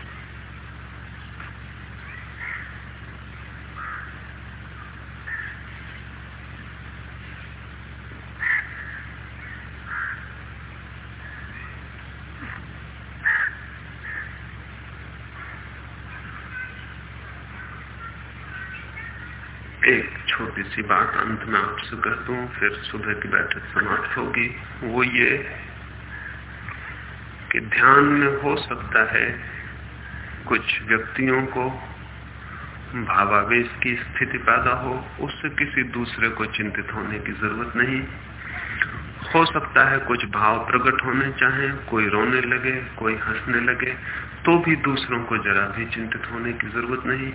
एक छोटी सी बात अंत में आपसे कर दूँ फिर सुबह की बैठक समाप्त होगी। वो ये कि ध्यान में हो सकता है कुछ व्यक्तियों को भावावेश की स्थिति पैदा हो, उससे किसी दूसरे को चिंतित होने की ज़रूरत नहीं। हो सकता है कुछ भाव प्रकट होने चाहे, कोई रोने लगे, कोई हंसने लगे तो भी दूसरों को जरा भी चिंतित होने की ज़रूरत नहीं।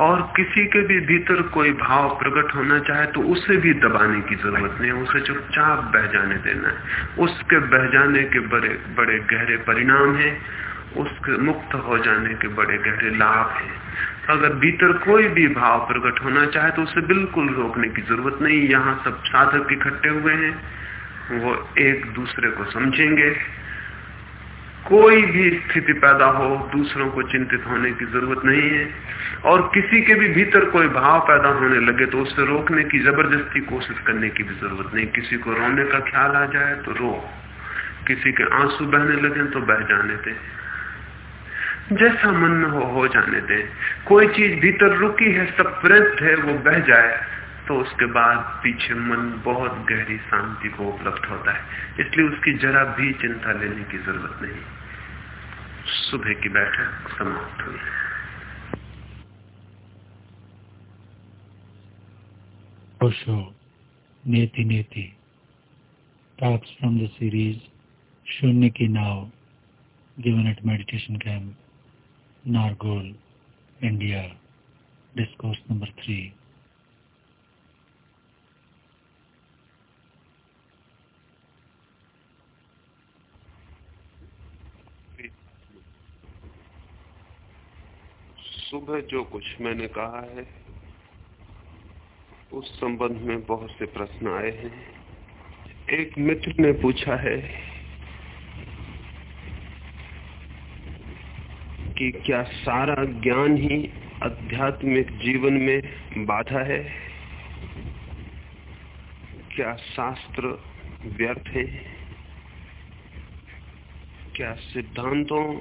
और किसी के भी भीतर कोई भाव प्रकट होना चाहे तो उसे भी दबाने की ज़रूरत नहीं। उसे चुपचाप बह जाने देना है। उसके बह जाने के बड़े बड़े गहरे परिणाम है। उसके मुक्त हो जाने के बड़े गहरे लाभ हैं। अगर भीतर कोई भी भाव प्रकट होना चाहे तो उसे बिल्कुल रोकने की ज़रूरत नहीं। यहाँ सब साधक इकट्ठे हुए हैं। वो एक दूसरे को समझेंगे। कोई भी स्थिति पैदा हो, दूसरों को चिंतित होने की ज़रूरत नहीं है। और किसी के भी भीतर कोई भाव पैदा होने लगे तो उसे रोकने की ज़बरदस्ती कोशिश करने की भी ज़रूरत नहीं। किसी को रोने का ख्याल आ जाए तो रो। किसी के आँसू बहने लगे तो बह जाने दे। जैसा मन हो हो जाने दे। कोई चीज़ भीतर रुकी है, सब है, वो बह जाए। तो उसके बाद पीछे मन बहुत गहरी शांति को उपलब्ध होता है। इसलिए उसकी जरा भी चिंता लेने की ज़रूरत नहीं। सुबह की बैठक समाप्त हुई। ओशो नेति नेति। फ्रॉम द सीरीज़ शून्य की नाव given at meditation camp Nargol India discourse number three सुबह जो कुछ मैंने कहा है, उस संबंध में बहुत से प्रश्न आए हैं। एक मित्र ने पूछा है कि क्या सारा ज्ञान ही आध्यात्मिक जीवन में बाधा है? क्या शास्त्र व्यर्थ है? क्या सिद्धांतों,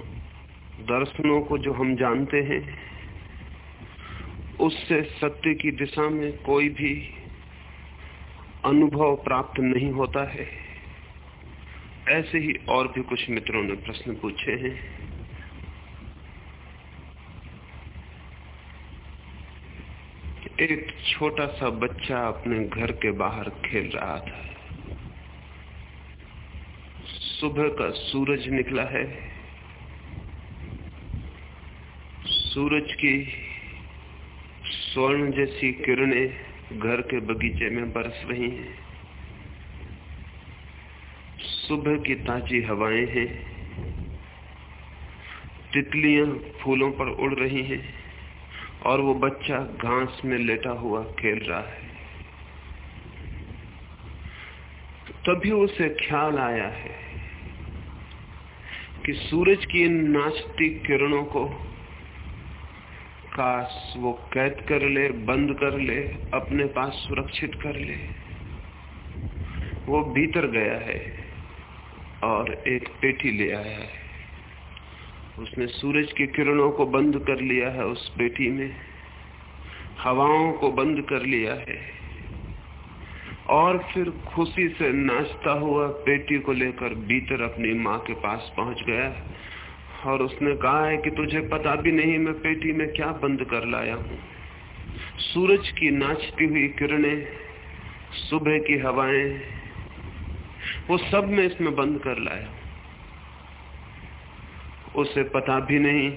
दर्शनों को जो हम जानते हैं उससे सत्य की दिशा में कोई भी अनुभव प्राप्त नहीं होता है। ऐसे ही और भी कुछ मित्रों ने प्रश्न पूछे हैं। एक छोटा सा बच्चा अपने घर के बाहर खेल रहा था। सुबह का सूरज निकला है। सूरज की स्वर्ण जैसी किरणें घर के बगीचे में बरस रही हैं। सुबह की ताजी हवाएँ हैं। तितलियाँ फूलों पर उड़ रही हैं और वो बच्चा घास में लेटा हुआ खेल रहा है। तभी उसे ख्याल आया है कि सूरज की इन नाचती किरणों को काश वो कैद कर ले, बंद कर ले, अपने पास सुरक्षित कर ले। वो भीतर गया है और एक पेटी ले आया है। उसने सूरज की किरणों को बंद कर लिया है उस पेटी में। हवाओं को बंद कर लिया है। और फिर खुशी से नाचता हुआ पेटी को लेकर भीतर अपनी माँ के पास पहुँच गया। और उसने कहा है कि तुझे पता भी नहीं मैं पेटी में क्या बंद कर लाया हूँ। सूरज की नाचती हुई किरणें, सुबह की हवाएँ, वो सब मैं इसमें बंद कर लाया उसे पता भी नहीं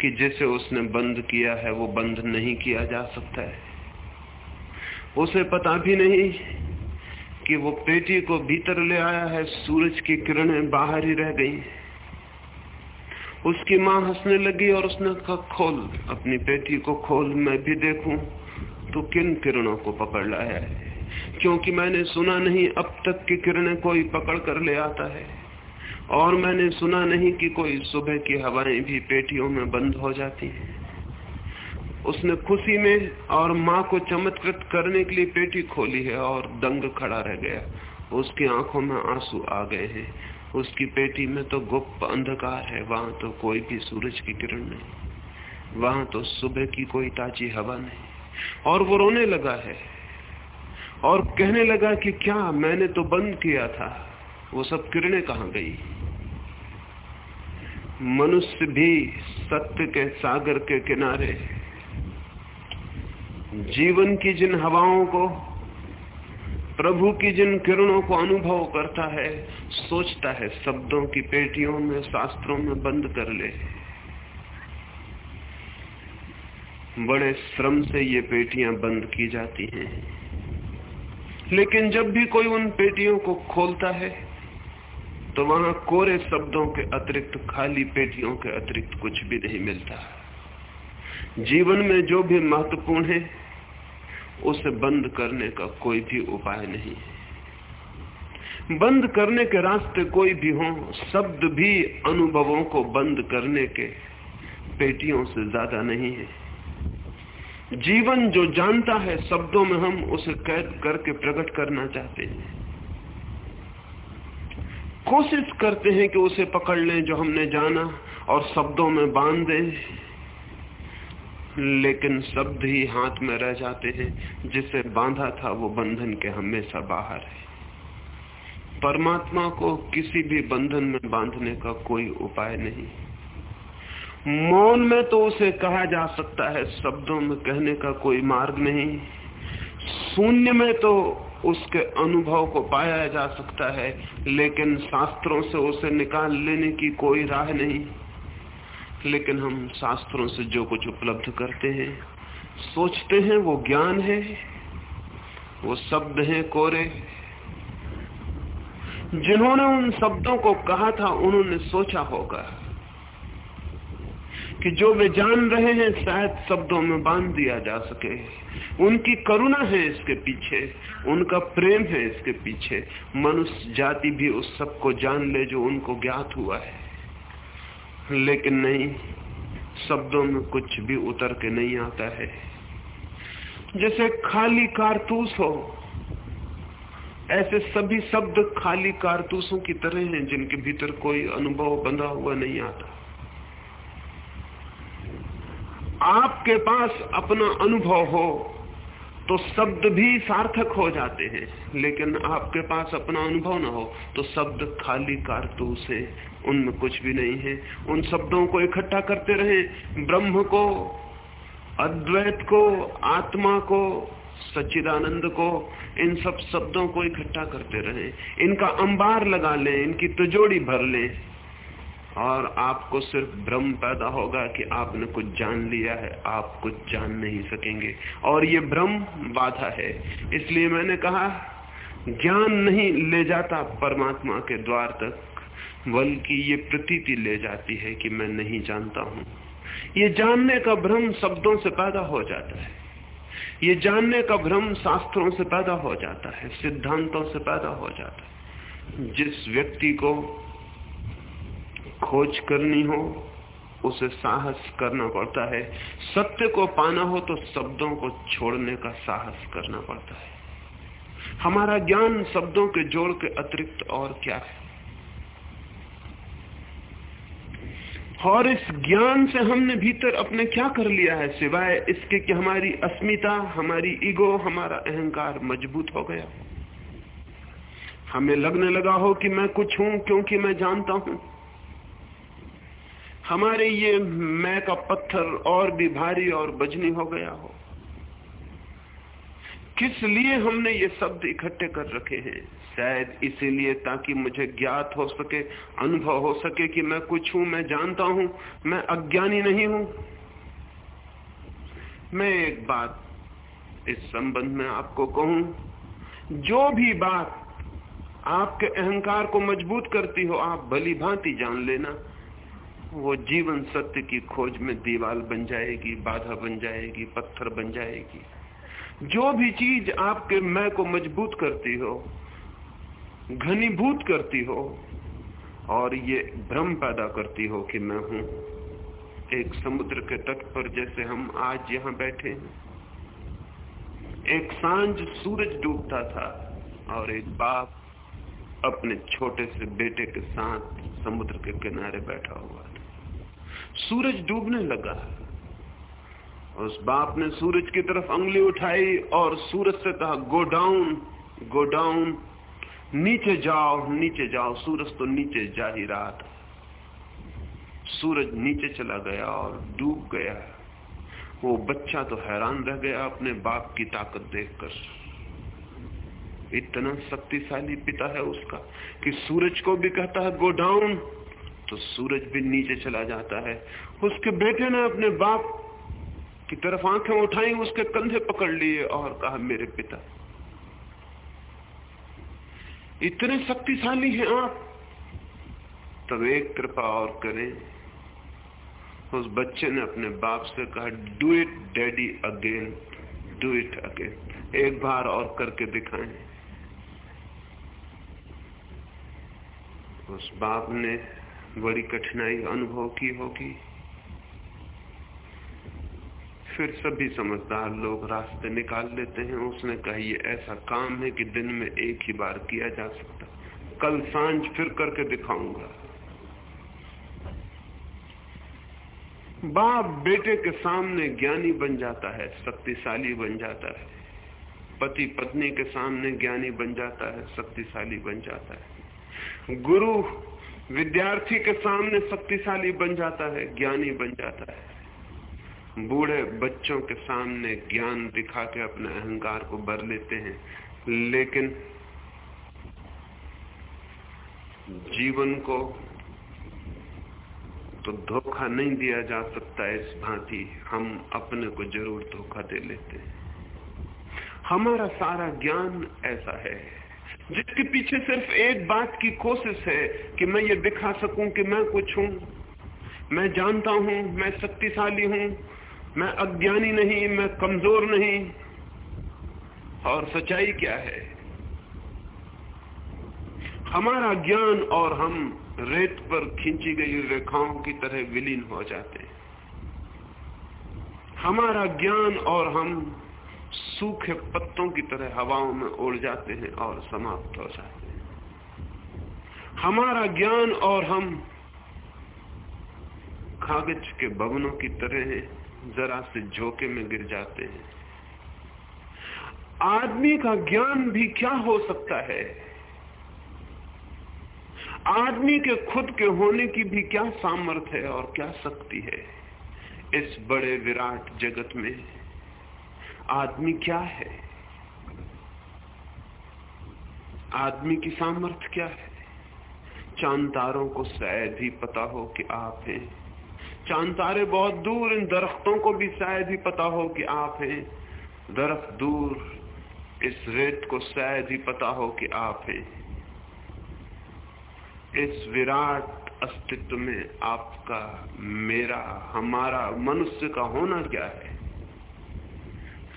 कि जिसे उसने बंद किया है, वो बंद नहीं किया जा सकता है। उसे पता भी नहीं कि वो पेटी को भीतर ले आया है, सूरज की किरणें बाहर ही रह गई। उसकी माँ हंसने लगी और उसने कहा, खोल, अपनी पेटी को खोल, मैं भी देखूँ। तो किन किरणों को पकड़ लाया है? क्योंकि मैंने सुना नहीं, अब तक की किरणें कोई पकड़ कर ले आता है। और मैंने सुना नहीं कि कोई सुबह की हवाएँ भी पेटियों में बंद हो जाती हैं। उसने खुशी में और माँ को चमत्कृत करने के लिए पेटी खोली है और दंग खड़ा रह गया। उसकी आँखों में आँसू आ गए हैं। उसकी पेटी में तो गुप्त अंधकार है, वहाँ तो कोई भी सूरज की किरण नहीं। वहाँ तो सुबह की कोई ताजी हवा नहीं। और वो रोने लगा है और कहने लगा कि क्या मैंने तो बंद किया था, वो सब किरणें कहा गई? मनुष्य भी सत्य के सागर के किनारे, जीवन की जिन हवाओं को प्रभु की जिन किरणों को अनुभव करता है, सोचता है, शब्दों की पेटियों में, शास्त्रों में बंद कर ले। बड़े श्रम से ये पेटियाँ बंद की जाती हैं। लेकिन जब भी कोई उन पेटियों को खोलता है तो वहाँ कोरे शब्दों के अतिरिक्त, खाली पेटियों के अतिरिक्त कुछ भी नहीं मिलता। जीवन में जो भी महत्वपूर्ण है उसे बंद करने का कोई भी उपाय नहीं है। बंद करने के रास्ते कोई भी हो, शब्द भी अनुभवों को बंद करने के पेटियों से ज़्यादा नहीं है। जीवन जो जानता है, शब्दों में हम उसे कैद करके प्रकट करना चाहते हैं। कोशिश करते हैं कि उसे पकड़ लें जो हमने जाना और शब्दों में बाँध। दें लेकिन शब्द ही हाथ में रह जाते हैं। जिसे बांधा था वो बंधन के हमेशा बाहर है। परमात्मा को किसी भी बंधन में बांधने का कोई उपाय नहीं। मौन में तो उसे कहा जा सकता है, शब्दों में कहने का कोई मार्ग नहीं। शून्य में तो उसके अनुभव को पाया जा सकता है, लेकिन शास्त्रों से उसे निकाल लेने की कोई राह नहीं। लेकिन हम शास्त्रों से जो कुछ उपलब्ध करते हैं, सोचते हैं, वो ज्ञान है, वो शब्द हैं कोरे। जिन्होंने उन शब्दों को कहा था, उन्होंने सोचा होगा कि जो वे जान रहे हैं, शायद शब्दों में बाँध दिया जा सके। उनकी करुणा है इसके पीछे, उनका प्रेम है इसके पीछे। मनुष्य जाति भी उस सबको जान ले जो उनको ज्ञात हुआ है। लेकिन नहीं, शब्दों में कुछ भी उतर के नहीं आता है। जैसे खाली कारतूस हो, ऐसे सभी शब्द खाली कारतूसों की तरह हैं, जिनके भीतर कोई अनुभव बंधा हुआ नहीं आता। आपके पास अपना अनुभव हो तो शब्द भी सार्थक हो जाते हैं। लेकिन आपके पास अपना अनुभव ना हो तो शब्द खाली कारतूस है। उनमें कुछ भी नहीं है। उन शब्दों को इकट्ठा करते रहे। ब्रह्म को, अद्वैत को, आत्मा को, सच्चिदानंद को, इन सब शब्दों को इकट्ठा करते रहे। इनका अंबार लगा लें, इनकी तिजोड़ी भर लें। और आपको सिर्फ़ भ्रम पैदा होगा कि आपने कुछ जान लिया है, आप कुछ जान नहीं सकेंगे। और ये भ्रम बाधा है। इसलिए मैंने कहा, ज्ञान नहीं ले जाता परमात्मा के द्वार तक, बल्कि ये प्रतीति ले जाती है कि मैं नहीं जानता हूँ। ये जानने का भ्रम शब्दों से पैदा हो जाता है। ये जानने का भ्रम शास्त्रों से पैदा हो जाता है, सिद्धांतों से पैदा हो जाता है। जिस व्यक्ति को खोज करनी हो, उसे साहस करना पड़ता है। सत्य को पाना हो तो शब्दों को छोड़ने का साहस करना पड़ता है। हमारा ज्ञान शब्दों के जोड़ के अतिरिक्त और क्या है? और इस ज्ञान से हमने भीतर अपने क्या कर लिया है सिवाय इसके कि हमारी अस्मिता, हमारी ईगो, हमारा अहंकार मज़बूत हो गया? हमें लगने लगा हो कि मैं कुछ हूँ क्योंकि मैं जानता हूँ। हमारे ये मैं का पत्थर और भी भारी और बजनी हो गया हो। किस लिए हमने ये शब्द इकट्ठे कर रखे हैं? शायद इसीलिए ताकि मुझे ज्ञात हो सके, अनुभव हो सके कि मैं कुछ हूँ, मैं जानता हूँ, मैं अज्ञानी नहीं हूँ। मैं एक बात इस संबंध में आपको कहूँ, जो भी बात आपके अहंकार को मज़बूत करती हो, आप भली भांति जान लेना। वो जीवन सत्य की खोज में दीवाल बन जाएगी, बाधा बन जाएगी, पत्थर बन जाएगी। जो भी चीज़ आपके मैं को मज़बूत करती हो, घनीभूत करती हो, और ये भ्रम पैदा करती हो कि मैं हूँ, एक समुद्र के तट पर जैसे हम आज यहाँ बैठे हैं। एक साँझ सूरज डूबता था, और एक बाप अपने छोटे से बेटे के साथ समुद्र के किनारे बैठा हुआ सूरज डूबने लगा। उस बाप ने सूरज की तरफ़ उंगली उठाई और सूरज से कहा गो डाउन गो डाउन नीचे जाओ नीचे जाओ, सूरज तो नीचे जा ही रहा था। सूरज नीचे चला गया और डूब गया। वो बच्चा तो हैरान रह गया अपने बाप की ताकत देखकर। इतना शक्तिशाली पिता है उसका कि सूरज को भी कहता है गो डाउन तो सूरज भी नीचे चला जाता है। उसके बेटे ने अपने बाप की तरफ़ आँखें उठाई, उसके कंधे पकड़ लिए और कहा, मेरे पिता, इतने शक्तिशाली हैं आप। तब एक कृपा और करें। उस बच्चे ने अपने बाप से कहा do it daddy again do it again एक बार और करके दिखाएँ। उस बाप ने बड़ी कठिनाई अनुभव की होगी। फिर सभी समझदार लोग रास्ते निकाल लेते हैं। उसने कहा, ये ऐसा काम है कि दिन में एक ही बार किया जा सकता कल साँझ फिर करके दिखाऊँगा। बाप बेटे के सामने ज्ञानी बन जाता है, शक्तिशाली बन जाता है। पति पत्नी के सामने ज्ञानी बन जाता है, शक्तिशाली बन जाता है। गुरु विद्यार्थी के सामने शक्तिशाली बन जाता है, ज्ञानी बन जाता है। बूढ़े बच्चों के सामने ज्ञान दिखा के अपने अहंकार को भर लेते हैं, लेकिन जीवन को तो धोखा नहीं दिया जा सकता इस भांति, हम अपने को ज़रूर धोखा दे लेते हैं। हमारा सारा ज्ञान ऐसा है। जिसके पीछे सिर्फ़ एक बात की कोशिश है कि मैं ये दिखा सकूँ कि मैं कुछ हूँ। मैं जानता हूँ, मैं शक्तिशाली हूँ, मैं अज्ञानी नहीं, मैं कमज़ोर नहीं। और सच्चाई क्या है? हमारा ज्ञान और हम रेत पर खींची गई रेखाओं की तरह विलीन हो जाते हैं। हमारा ज्ञान और हम सूखे पत्तों की तरह हवाओं में उड़ जाते हैं और समाप्त हो जाते हैं। हमारा ज्ञान और हम कागज़ के भवनों की तरह जरा से झोंके में गिर जाते हैं। आदमी का ज्ञान भी क्या हो सकता है? आदमी के खुद के होने की भी क्या सामर्थ्य है और क्या शक्ति है? इस बड़े विराट जगत में आदमी क्या है? आदमी की सामर्थ्य क्या है? चाँद तारों को शायद ही पता हो कि आप हैं। चाँद तारे बहुत दूर, इन दरख्तों को भी शायद ही पता हो कि आप हैं। दरख्त दूर, इस रेत को शायद ही पता हो कि आप हैं। इस विराट अस्तित्व में आपका, मेरा, हमारा, मनुष्य का होना क्या है?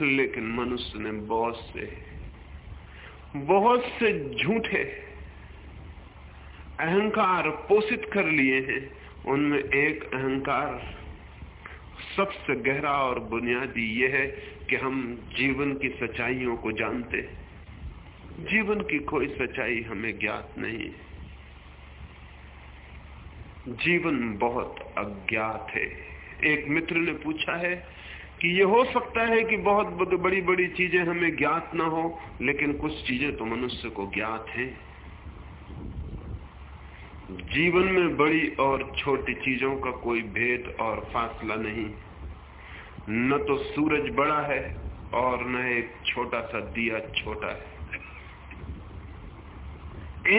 लेकिन मनुष्य ने बहुत से बहुत से झूठे अहंकार पोषित कर लिए हैं। उनमें एक अहंकार सबसे गहरा और बुनियादी यह है कि हम जीवन की सच्चाइयों को जानते जीवन की कोई सच्चाई हमें ज्ञात नहीं जीवन बहुत अज्ञात है। एक मित्र ने पूछा है कि ये हो सकता है कि बहुत बड़ी बड़ी चीज़ें हमें ज्ञात ना हो, लेकिन कुछ चीज़ें तो मनुष्य को ज्ञात हैं। जीवन में बड़ी और छोटी चीज़ों का कोई भेद और फासला नहीं। न तो सूरज बड़ा है और न एक छोटा सा दिया छोटा है।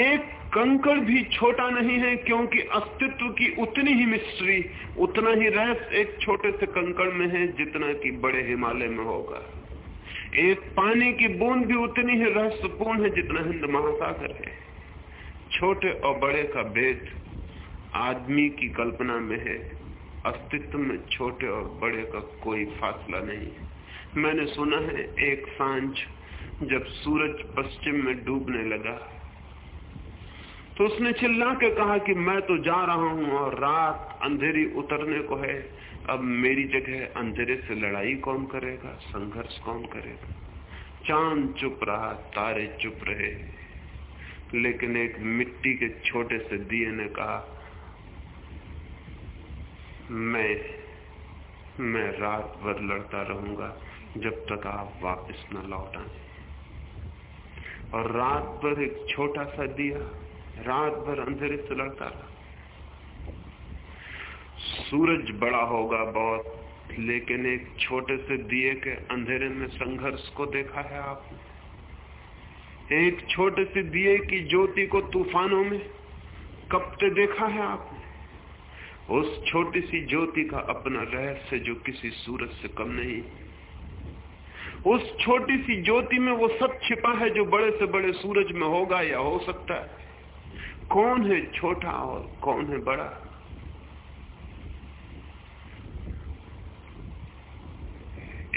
एक कंकड़ भी छोटा नहीं है, क्योंकि अस्तित्व की उतनी ही मिस्ट्री, उतना ही रहस्य एक छोटे से कंकड़ में है, जितना कि बड़े हिमालय में होगा। एक पानी की बूंद भी उतनी ही रहस्यपूर्ण है, जितना हिंद महासागर है। छोटे और बड़े का भेद आदमी की कल्पना में है। अस्तित्व में छोटे और बड़े का कोई फासला नहीं मैंने सुना है, एक साँझ जब सूरज पश्चिम में डूबने लगा तो उसने चिल्ला के कहा कि मैं तो जा रहा हूँ और रात अंधेरी उतरने को है। अब मेरी जगह अंधेरे से लड़ाई कौन करेगा? संघर्ष कौन करेगा? चाँद चुप रहा, तारे चुप रहे। लेकिन एक मिट्टी के छोटे से दिए ने कहा, मैं मैं रात भर लड़ता रहूँगा जब तक आप वापस न लौट आए। और रात भर एक छोटा सा दिया रात भर अंधेरे से लड़ता रहा सूरज बड़ा होगा बहुत, लेकिन एक छोटे से दिए के अंधेरे में संघर्ष को देखा है आपने। एक छोटे से दिए की ज्योति को तूफानों में कपते देखा है आपने? उस छोटी सी ज्योति का अपना रहस्य जो किसी सूरज से कम नहीं। उस छोटी सी ज्योति में वो सब छिपा है जो बड़े से बड़े सूरज में होगा या हो सकता है। कौन है छोटा और कौन है बड़ा?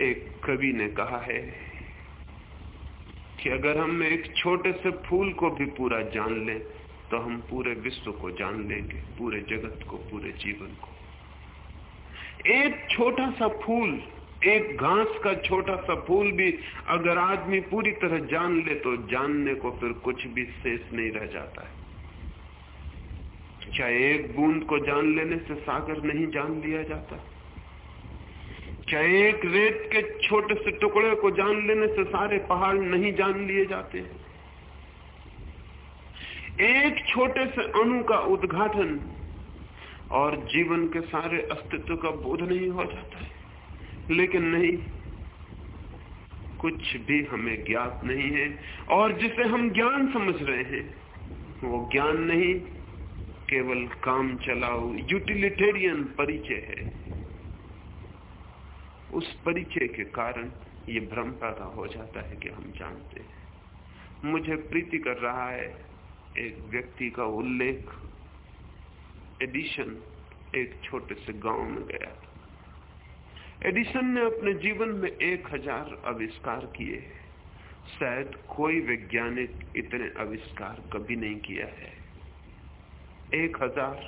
एक कवि ने कहा है कि अगर हम एक छोटे से फूल को भी पूरा जान लें तो हम पूरे विश्व को जान लेंगे, पूरे जगत को, पूरे जीवन को। एक छोटा सा फूल, एक घास का छोटा सा फूल भी अगर आदमी पूरी तरह जान ले तो जानने को फिर कुछ भी शेष नहीं रह जाता है। चाहे एक बूंद को जान लेने से सागर नहीं जान लिया जाता। चाहे एक रेत के छोटे से टुकड़े को जान लेने से सारे पहाड़ नहीं जान लिए जाते? एक छोटे से अणु का उद्घाटन और जीवन के सारे अस्तित्व का बोध नहीं हो जाता है। लेकिन नहीं, कुछ भी हमें ज्ञात नहीं है और जिसे हम ज्ञान समझ रहे हैं, वो ज्ञान नहीं केवल काम चलाओ। यूटिलिटेरियन परिचय है। उस परिचय के कारण ये भ्रम पैदा हो जाता है कि हम जानते हैं। मुझे प्रीति कर रहा है एक व्यक्ति का उल्लेख। एडिशन एक छोटे से गाँव में गया था। एडिशन ने अपने जीवन में एक हज़ार आविष्कार किए शायद कोई वैज्ञानिक इतने आविष्कार कभी नहीं किया है। एक हज़ार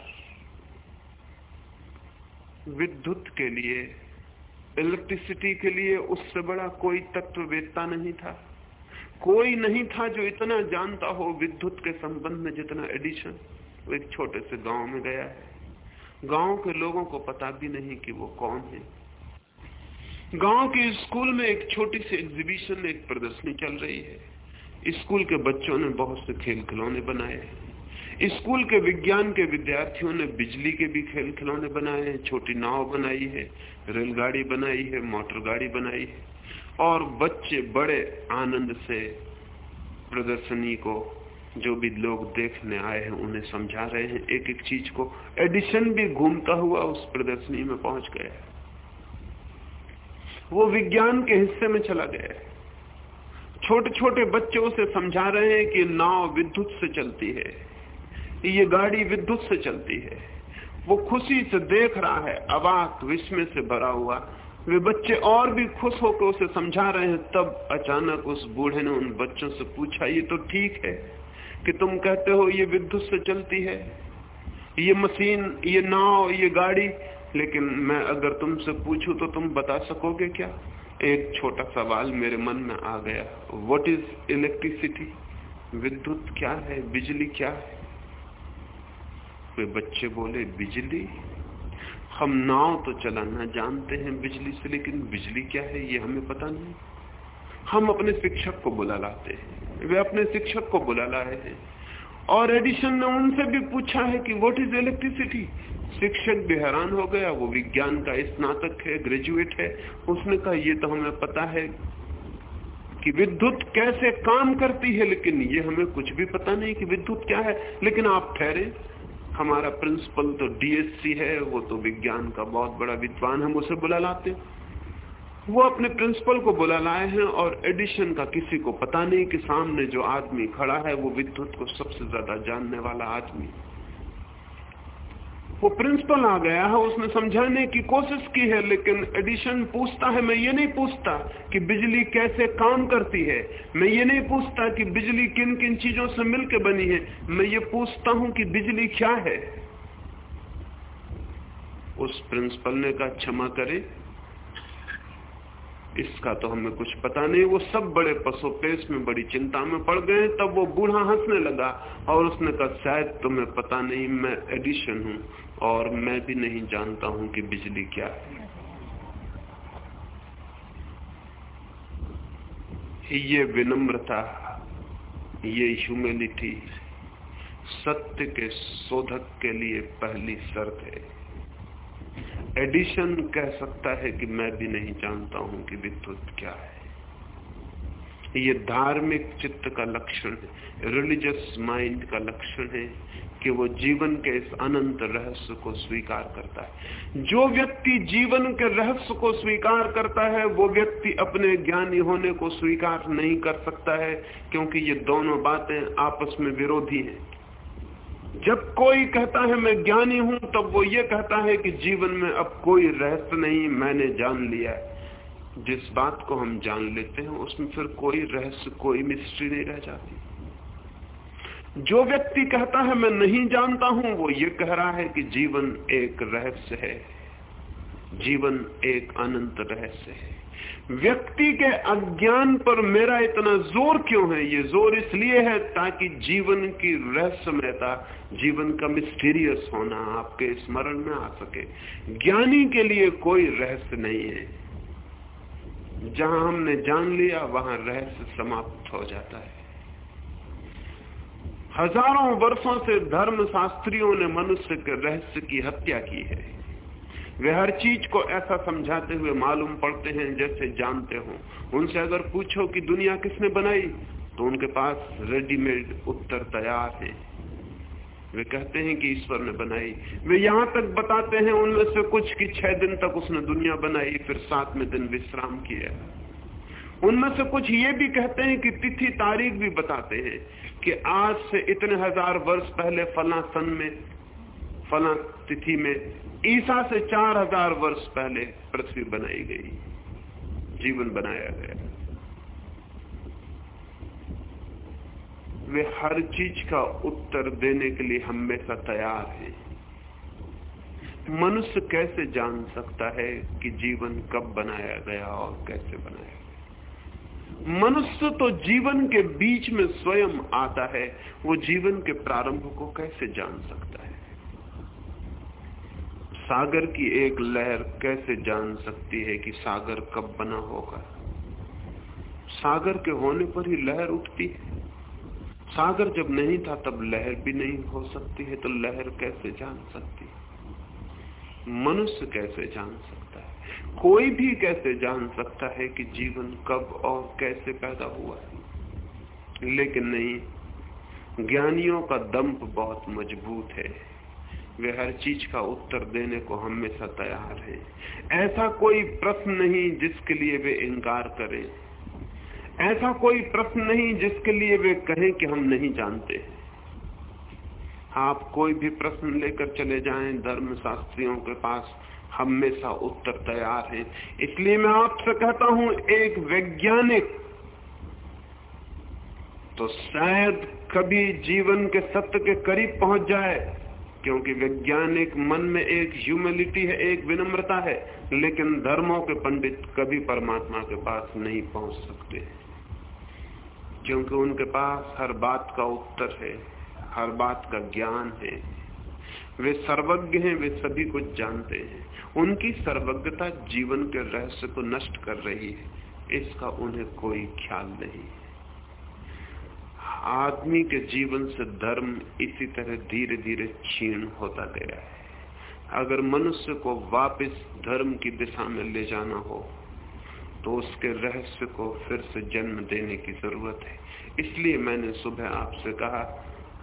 विद्युत के लिए इलेक्ट्रिसिटी के लिए उससे बड़ा कोई तत्व वेदता नहीं था। कोई नहीं था जो इतना जानता हो विद्युत के संबंध में जितना एडिशन वो एक छोटे से गाँव में गया है। गाँव के लोगों को पता भी नहीं कि वो कौन है। गाँव के स्कूल में एक छोटी सी एग्जीबिशन एक प्रदर्शनी चल रही है। स्कूल के बच्चों ने बहुत से खेल खिलौने बनाए हैं। स्कूल के विज्ञान के विद्यार्थियों ने बिजली के भी खेल खिलौने बनाए हैं, छोटी नाव बनाई है, रेलगाड़ी बनाई है, मोटर गाड़ी बनाई है। और बच्चे बड़े आनंद से प्रदर्शनी को जो भी लोग देखने आए हैं, उन्हें समझा रहे हैं। एक एक चीज़ को एडिशन भी घूमता हुआ उस प्रदर्शनी में पहुँच गया वो विज्ञान के हिस्से में चला गया है। छोटे छोटे बच्चों से समझा रहे हैं कि नाव विद्युत से चलती है। ये गाड़ी विद्युत से चलती है। वो खुशी से देख रहा है, अवाक विस्मय से भरा हुआ। वे बच्चे और भी खुश होकर उसे समझा रहे हैं। तब अचानक उस बूढ़े ने उन बच्चों से पूछा, ये तो ठीक है कि तुम कहते हो ये विद्युत से चलती है? ये मशीन, ये नाव, ये गाड़ी, लेकिन मैं अगर तुमसे पूछूँ तो तुम बता सकोगे क्या? एक छोटा सवाल मेरे मन में आ गया। व्हाट इज़ इलेक्ट्रिसिटी विद्युत क्या है? बिजली क्या है? वे बच्चे बोले, बिजली? हम नाव तो चलाना जानते हैं बिजली से, लेकिन बिजली क्या है, ये हमें पता नहीं। हम अपने शिक्षक को बुला लाते हैं। वे अपने शिक्षक को बुला लाए हैं। और एडिशन ने उनसे भी पूछा है कि व्हाट इज़ इलेक्ट्रिसिटी शिक्षक भी हैरान हो गया। वो विज्ञान का स्नातक है ग्रेजुएट है। उसने कहा, ये तो हमें पता है कि विद्युत कैसे काम करती है, लेकिन ये हमें कुछ भी पता नहीं कि विद्युत क्या है। लेकिन आप ठहरे। हमारा प्रिंसिपल तो डीएससी है, वो तो विज्ञान का बहुत बड़ा विद्वान हम उसे बुला लाते। वो अपने प्रिंसिपल को बुला लाए हैं और एडिशन का किसी को पता नहीं कि सामने जो आदमी खड़ा है, वो विद्युत को सबसे ज़्यादा जानने वाला आदमी वो प्रिंसिपल आ गया है, उसने समझाने की कोशिश की है, लेकिन एडिशन पूछता है, मैं ये नहीं पूछता कि बिजली कैसे काम करती है, मैं ये नहीं पूछता कि बिजली किन किन चीज़ों से मिलकर बनी है, मैं ये पूछता हूँ कि बिजली क्या है। उस प्रिंसिपल ने कहा, क्षमा करे, इसका तो हमें कुछ पता नहीं, वो सब बड़े पशुपेश में बड़ी चिंता में पड़ गए तब वो बूढ़ा हंसने लगा और उसने कहा, शायद तुम्हें पता नहीं, मैं एडिशन हूँ। और मैं भी नहीं जानता हूँ कि बिजली क्या है। ये विनम्रता, ये ह्यूमेनिटी सत्य के शोधक के लिए पहली शर्त है। एडिशन कह सकता है कि मैं भी नहीं जानता हूँ कि विद्युत क्या है। ये धार्मिक चित्त का लक्षण है रिलीजियस माइंड का लक्षण है कि वो जीवन के इस अनंत रहस्य को स्वीकार करता है। जो व्यक्ति जीवन के रहस्य को स्वीकार करता है, वो व्यक्ति अपने ज्ञानी होने को स्वीकार नहीं कर सकता है, क्योंकि ये दोनों बातें आपस में विरोधी हैं। जब कोई कहता है, मैं ज्ञानी हूँ, तब वो ये कहता है कि जीवन में अब कोई रहस्य नहीं, मैंने जान लिया जिस बात को हम जान लेते हैं, उसमें फिर कोई रहस्य, कोई मिस्ट्री नहीं रह जाती। जो व्यक्ति कहता है, मैं नहीं जानता हूँ, वो ये कह रहा है कि जीवन एक रहस्य है। जीवन एक अनंत रहस्य है। व्यक्ति के अज्ञान पर मेरा इतना ज़ोर क्यों है? ये ज़ोर इसलिए है ताकि जीवन की रहस्यमयता, जीवन का मिस्टीरियस होना आपके स्मरण में आ सके। ज्ञानी के लिए कोई रहस्य नहीं है। जहाँ हमने जान लिया, वहाँ रहस्य समाप्त हो जाता है। हज़ारों वर्षों से धर्म शास्त्रियों ने मनुष्य के रहस्य की हत्या की है। वे हर चीज़ को ऐसा समझाते हुए मालूम पड़ते हैं जैसे जानते हो। उनसे अगर पूछो कि दुनिया किसने बनाई तो उनके पास रेडीमेड उत्तर तैयार है। वे कहते हैं कि ईश्वर ने बनाई। वे यहाँ तक बताते हैं उनमें से कुछ कि छह दिन तक उसने दुनिया बनाई, फिर सातवें दिन विश्राम किया। उनमें से कुछ ये भी कहते हैं कि तिथि तारीख भी बताते हैं। कि आज से इतने हज़ार वर्ष पहले फला सन में, फला तिथि में, ईसा से चार हज़ार वर्ष पहले पृथ्वी बनाई गई, जीवन बनाया गया। वे हर चीज़ का उत्तर देने के लिए हमेशा तैयार हैं। मनुष्य कैसे जान सकता है कि जीवन कब बनाया गया और कैसे बनाया मनुष्य तो जीवन के बीच में स्वयं आता है। वो जीवन के प्रारंभ को कैसे जान सकता है? सागर की एक लहर कैसे जान सकती है कि सागर कब बना होगा? सागर के होने पर ही लहर उठती है। सागर जब नहीं था, तब लहर भी नहीं हो सकती है तो लहर कैसे जान सकती मनुष्य कैसे जान सकता है? कोई भी कैसे जान सकता है कि जीवन कब और कैसे पैदा हुआ है? लेकिन नहीं, ज्ञानियों का दम्प बहुत मज़बूत है। वे हर चीज़ का उत्तर देने को हमेशा तैयार है। ऐसा कोई प्रश्न नहीं जिसके लिए वे इनकार करें। ऐसा कोई प्रश्न नहीं जिसके लिए वे कहें कि हम नहीं जानते। आप कोई भी प्रश्न लेकर चले जाएँ धर्म शास्त्रियों के पास हमेशा उत्तर तैयार है। इसलिए मैं आपसे कहता हूँ, एक वैज्ञानिक तो शायद कभी जीवन के सत्य के करीब पहुँच जाए, क्योंकि वैज्ञानिक मन में एक ह्यूमिलिटी है, एक विनम्रता है, लेकिन धर्मों के पंडित कभी परमात्मा के पास नहीं पहुँच सकते। क्योंकि उनके पास हर बात का उत्तर है, हर बात का ज्ञान है। वे सर्वज्ञ हैं, वे सभी कुछ जानते हैं। उनकी सर्वज्ञता जीवन के रहस्य को नष्ट कर रही है। इसका उन्हें कोई ख्याल नहीं आदमी के जीवन से धर्म इसी तरह धीरे धीरे क्षीण होता गया है। अगर मनुष्य को वापस धर्म की दिशा में ले जाना हो तो उसके रहस्य को फिर से जन्म देने की ज़रूरत है। इसलिए मैंने सुबह आपसे कहा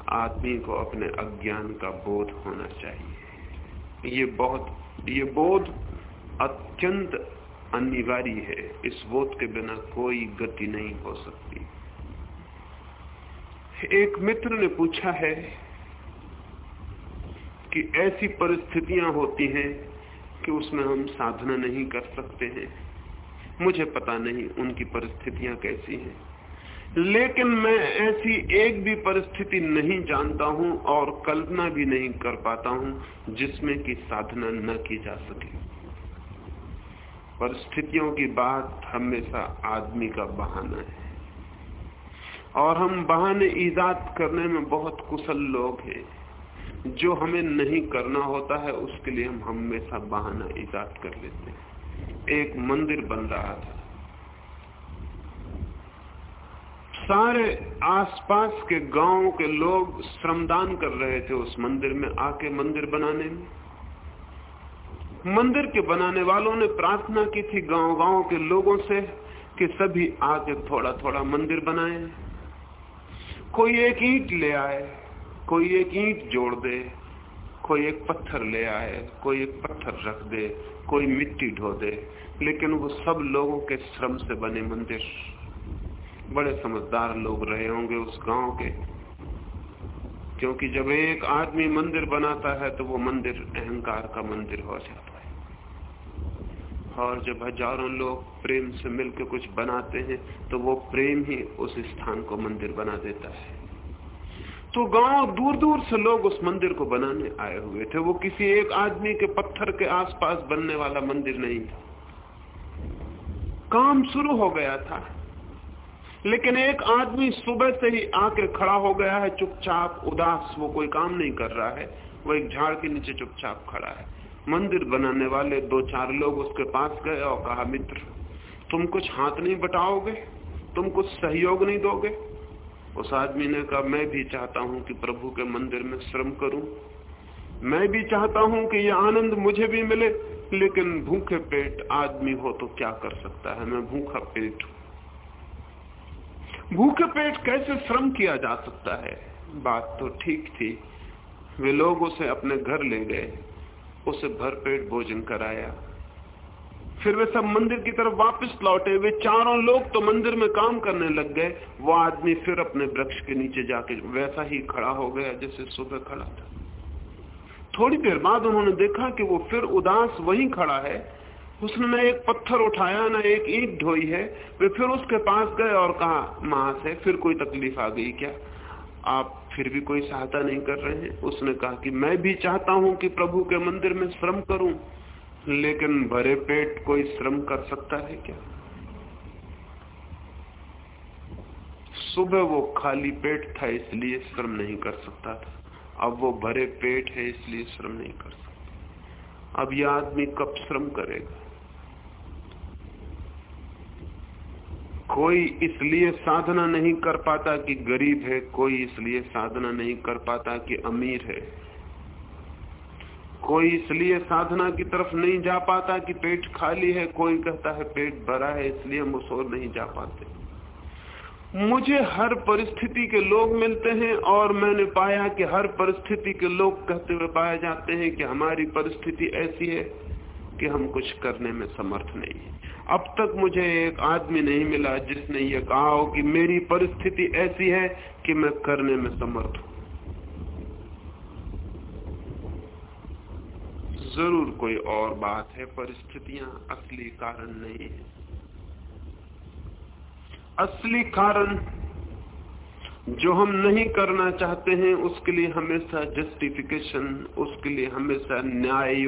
आदमी को अपने अज्ञान का बोध होना चाहिए। ये बहुत, ये बोध अत्यंत अनिवार्य है। इस बोध के बिना कोई गति नहीं हो सकती। एक मित्र ने पूछा है कि ऐसी परिस्थितियाँ होती हैं कि उसमें हम साधना नहीं कर सकते हैं। मुझे पता नहीं उनकी परिस्थितियाँ कैसी हैं। लेकिन मैं ऐसी एक भी परिस्थिति नहीं जानता हूँ और कल्पना भी नहीं कर पाता हूँ जिसमें कि साधना न की जा सके। परिस्थितियों की बात हमेशा आदमी का बहाना है। और हम बहाने ईजाद करने में बहुत कुशल लोग हैं। जो हमें नहीं करना होता है, उसके लिए हम हमेशा बहाना ईजाद कर लेते हैं। एक मंदिर बन रहा था। सारे आसपास के गाँव के लोग श्रमदान कर रहे थे उस मंदिर में आके मंदिर बनाने में। मंदिर के बनाने वालों ने प्रार्थना की थी गाँव गाँव के लोगों से कि सभी आके थोड़ा थोड़ा मंदिर बनाए। कोई एक ईंट ले आए, कोई एक ईंट जोड़ दे, कोई एक पत्थर ले आए, कोई एक पत्थर रख दे, कोई मिट्टी ढो दे, लेकिन वो सब लोगों के श्रम से बने मंदिर। बड़े समझदार लोग रहे होंगे उस गाँव के। क्योंकि जब एक आदमी मंदिर बनाता है तो वो मंदिर अहंकार का मंदिर हो जाता है। और जब हज़ारों लोग प्रेम से मिलकर कुछ बनाते हैं तो वो प्रेम ही उस स्थान को मंदिर बना देता है। तो गाँव दूर दूर से लोग उस मंदिर को बनाने आए हुए थे। वो किसी एक आदमी के पत्थर के आसपास बनने वाला मंदिर नहीं था। काम शुरू हो गया था। लेकिन एक आदमी सुबह से ही आके खड़ा हो गया है, चुपचाप उदास, वो कोई काम नहीं कर रहा है। वो एक झाड़ के नीचे चुपचाप खड़ा है। मंदिर बनाने वाले दो चार लोग उसके पास गए और कहा, मित्र, तुम कुछ हाथ नहीं बटाओगे? तुम कुछ सहयोग नहीं दोगे? उस आदमी ने कहा, मैं भी चाहता हूँ कि प्रभु के मंदिर में श्रम करूँ। मैं भी चाहता हूँ कि यह आनंद मुझे भी मिले, लेकिन भूखे पेट आदमी हो तो क्या कर सकता है? मैं भूखा पेट भूखे पेट कैसे श्रम किया जा सकता है? बात तो ठीक थी। वे लोग उसे अपने घर ले गए। उसे भर पेट भोजन कराया। फिर वे सब मंदिर की तरफ़ वापस लौटे। वे चारों लोग तो मंदिर में काम करने लग गए। वो आदमी फिर अपने वृक्ष के नीचे जाके वैसा ही खड़ा हो गया जैसे सुबह खड़ा था। थोड़ी देर बाद उन्होंने देखा कि वो फिर उदास वहीं खड़ा है। उसने न एक पत्थर उठाया, ना एक ईट ढोई है। वे फिर उसके पास गए और कहा, माँ से फिर कोई तकलीफ़ आ गई क्या? आप फिर भी कोई सहायता नहीं कर रहे हैं? उसने कहा कि मैं भी चाहता हूँ कि प्रभु के मंदिर में श्रम करूँ, लेकिन भरे पेट कोई श्रम कर सकता है क्या? सुबह वो खाली पेट था, इसलिए श्रम नहीं कर सकता था। अब वो भरे पेट है, इसलिए श्रम नहीं कर सकता। अब यह आदमी कब श्रम करेगा? कोई इसलिए साधना नहीं कर पाता कि गरीब है, कोई इसलिए साधना नहीं कर पाता कि अमीर है। कोई इसलिए साधना की तरफ़ नहीं जा पाता कि पेट खाली है, कोई कहता है पेट भरा है, इसलिए हम उस ओर नहीं जा पाते। मुझे हर परिस्थिति के लोग मिलते हैं और मैंने पाया कि हर परिस्थिति के लोग कहते हुए पाए जाते हैं कि हमारी परिस्थिति ऐसी है कि हम कुछ करने में समर्थ नहीं है। अब तक मुझे एक आदमी नहीं मिला जिसने ये कहा हो कि मेरी परिस्थिति ऐसी है कि मैं करने में समर्थ हूँ। ज़रूर कोई और बात है, परिस्थितियाँ असली कारण नहीं है। असली कारण जो हम नहीं करना चाहते हैं, उसके लिए हमेशा जस्टिफिकेशन उसके लिए हमेशा न्याय